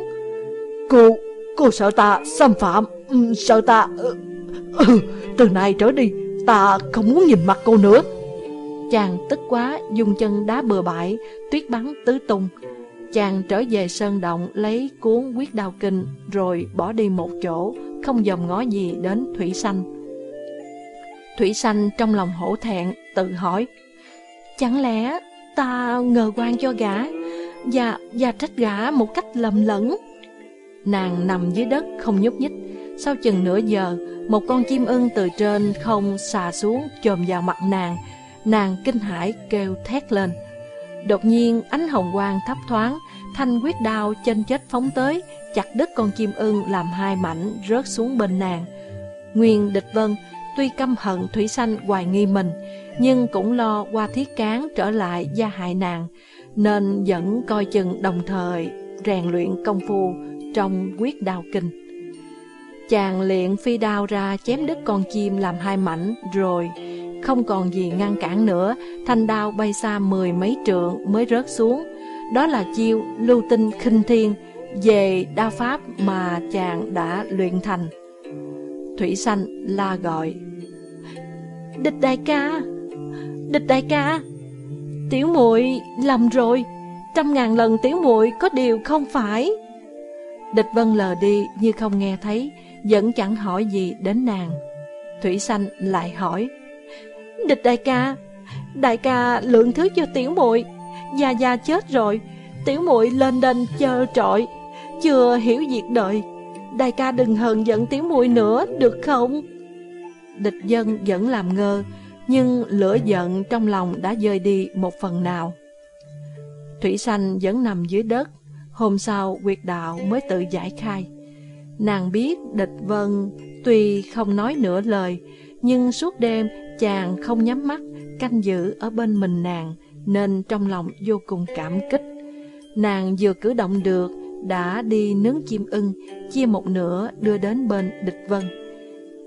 Cô, cô sợ ta xâm phạm, ừ, sợ ta... Ừ, ừ, từ nay trở đi, ta không muốn nhìn mặt cô nữa. Chàng tức quá dùng chân đá bừa bãi, tuyết bắn tứ tung. Chàng trở về sơn động lấy cuốn quyết đao kinh rồi bỏ đi một chỗ, không dòm ngó gì đến Thủy Sanh. Thủy Sanh trong lòng hổ thẹn, tự hỏi, chẳng lẽ ta ngờ quan cho gã và và trách gã một cách lầm lẫn? Nàng nằm dưới đất không nhúc nhích, sau chừng nửa giờ, một con chim ưng từ trên không xà xuống chồm vào mặt nàng, nàng kinh hãi kêu thét lên. Đột nhiên ánh hồng quang thấp thoáng, thanh quyết đao chênh chết phóng tới, chặt đứt con chim ưng làm hai mảnh rớt xuống bên nàng. Nguyên địch vân tuy căm hận Thủy Sanh hoài nghi mình, nhưng cũng lo qua thiết cán trở lại gia hại nàng, nên vẫn coi chừng đồng thời rèn luyện công phu trong quyết đao kinh. Chàng luyện phi đao ra chém đứt con chim làm hai mảnh rồi không còn gì ngăn cản nữa, thanh đao bay xa mười mấy trượng mới rớt xuống. Đó là chiêu lưu tinh khinh thiên về đao pháp mà chàng đã luyện thành. Thủy Sanh la gọi. Địch đại ca, địch đại ca, tiểu muội lầm rồi, trăm ngàn lần tiểu muội có điều không phải. Địch Vân lờ đi như không nghe thấy, vẫn chẳng hỏi gì đến nàng. Thủy Sanh lại hỏi, Địch đại ca, đại ca lượng thứ cho tiểu muội Gia Gia chết rồi, tiểu muội lên đền chờ trọi, chưa hiểu việc đời. Đại ca đừng hờn giận tiểu muội nữa, được không? Địch dân vẫn làm ngơ, nhưng lửa giận trong lòng đã rơi đi một phần nào. Thủy Sanh vẫn nằm dưới đất, hôm sau quyệt đạo mới tự giải khai. Nàng biết địch vân tuy không nói nửa lời, nhưng suốt đêm chàng không nhắm mắt, canh giữ ở bên mình nàng, nên trong lòng vô cùng cảm kích. Nàng vừa cử động được, đã đi nướng chim ưng, chia một nửa đưa đến bên địch vân.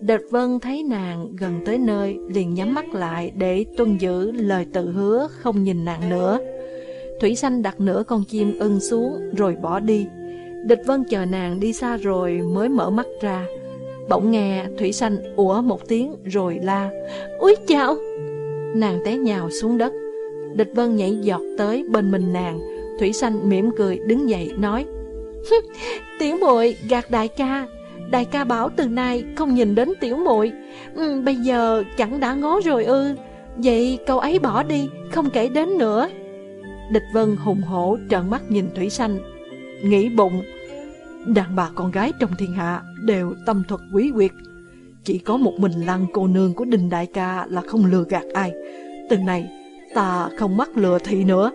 Địch vân thấy nàng gần tới nơi, liền nhắm mắt lại để tuân giữ lời tự hứa không nhìn nàng nữa. Thủy Sanh đặt nửa con chim ưng xuống rồi bỏ đi. Địch Vân chờ nàng đi xa rồi mới mở mắt ra. Bỗng nghe Thủy Sanh ủa một tiếng rồi la. Úi chào! Nàng té nhào xuống đất. Địch Vân nhảy giọt tới bên mình nàng. Thủy Sanh mỉm cười đứng dậy nói. *laughs* Tiểu muội gạt đại ca. Đại ca bảo từ nay không nhìn đến tiểu muội. Ừ, bây giờ chẳng đã ngó rồi ư. Vậy câu ấy bỏ đi, không kể đến nữa. Địch Vân hùng hổ trợn mắt nhìn Thủy Sanh, nghĩ bụng, đàn bà con gái trong thiên hạ đều tâm thuật quý quyệt. Chỉ có một mình lăng cô nương của Đình Đại ca là không lừa gạt ai. Từ này, ta không mắc lừa thị nữa.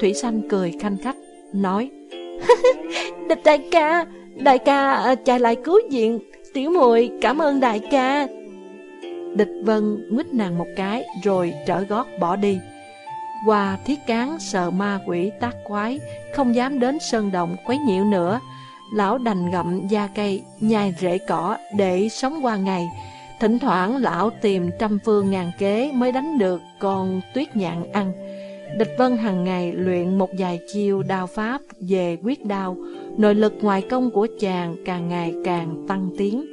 Thủy Sanh cười khanh khách, nói, *laughs* Địch đại ca, đại ca à, chạy lại cứu diện, tiểu muội cảm ơn đại ca. Địch Vân nguyết nàng một cái rồi trở gót bỏ đi. Qua thiết cán sợ ma quỷ tác quái, không dám đến sơn động quấy nhiễu nữa. Lão đành gặm da cây, nhai rễ cỏ để sống qua ngày. Thỉnh thoảng lão tìm trăm phương ngàn kế mới đánh được con tuyết nhạn ăn. Địch Vân hàng ngày luyện một vài chiêu đao pháp về quyết đao, nội lực ngoài công của chàng càng ngày càng tăng tiến.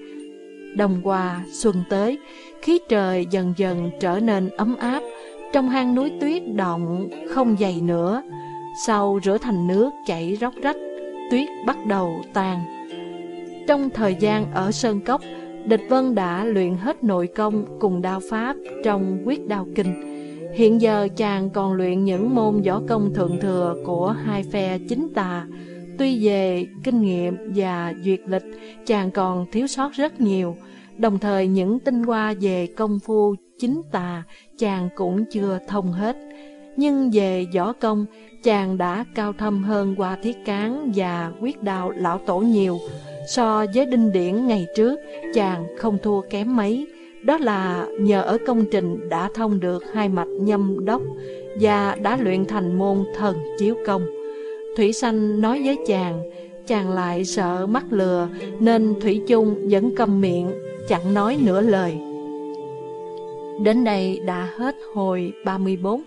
Đồng qua xuân tới, khí trời dần dần trở nên ấm áp, trong hang núi tuyết động không dày nữa, sau rửa thành nước chảy róc rách, tuyết bắt đầu tan. Trong thời gian ở Sơn Cốc, Địch Vân đã luyện hết nội công cùng đao pháp trong quyết đao kinh. Hiện giờ chàng còn luyện những môn võ công thượng thừa của hai phe chính tà. Tuy về kinh nghiệm và duyệt lịch, chàng còn thiếu sót rất nhiều. Đồng thời những tinh hoa về công phu chính tà chàng cũng chưa thông hết. Nhưng về võ công, chàng đã cao thâm hơn qua thiết cán và quyết đạo lão tổ nhiều. So với đinh điển ngày trước, chàng không thua kém mấy. Đó là nhờ ở công trình đã thông được hai mạch nhâm đốc và đã luyện thành môn thần chiếu công. Thủy Sanh nói với chàng, chàng lại sợ mắc lừa nên Thủy chung vẫn cầm miệng, chẳng nói nửa lời. Đến đây đã hết hồi 34.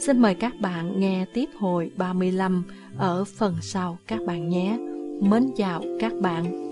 Xin mời các bạn nghe tiếp hồi 35 ở phần sau các bạn nhé. Mến chào các bạn.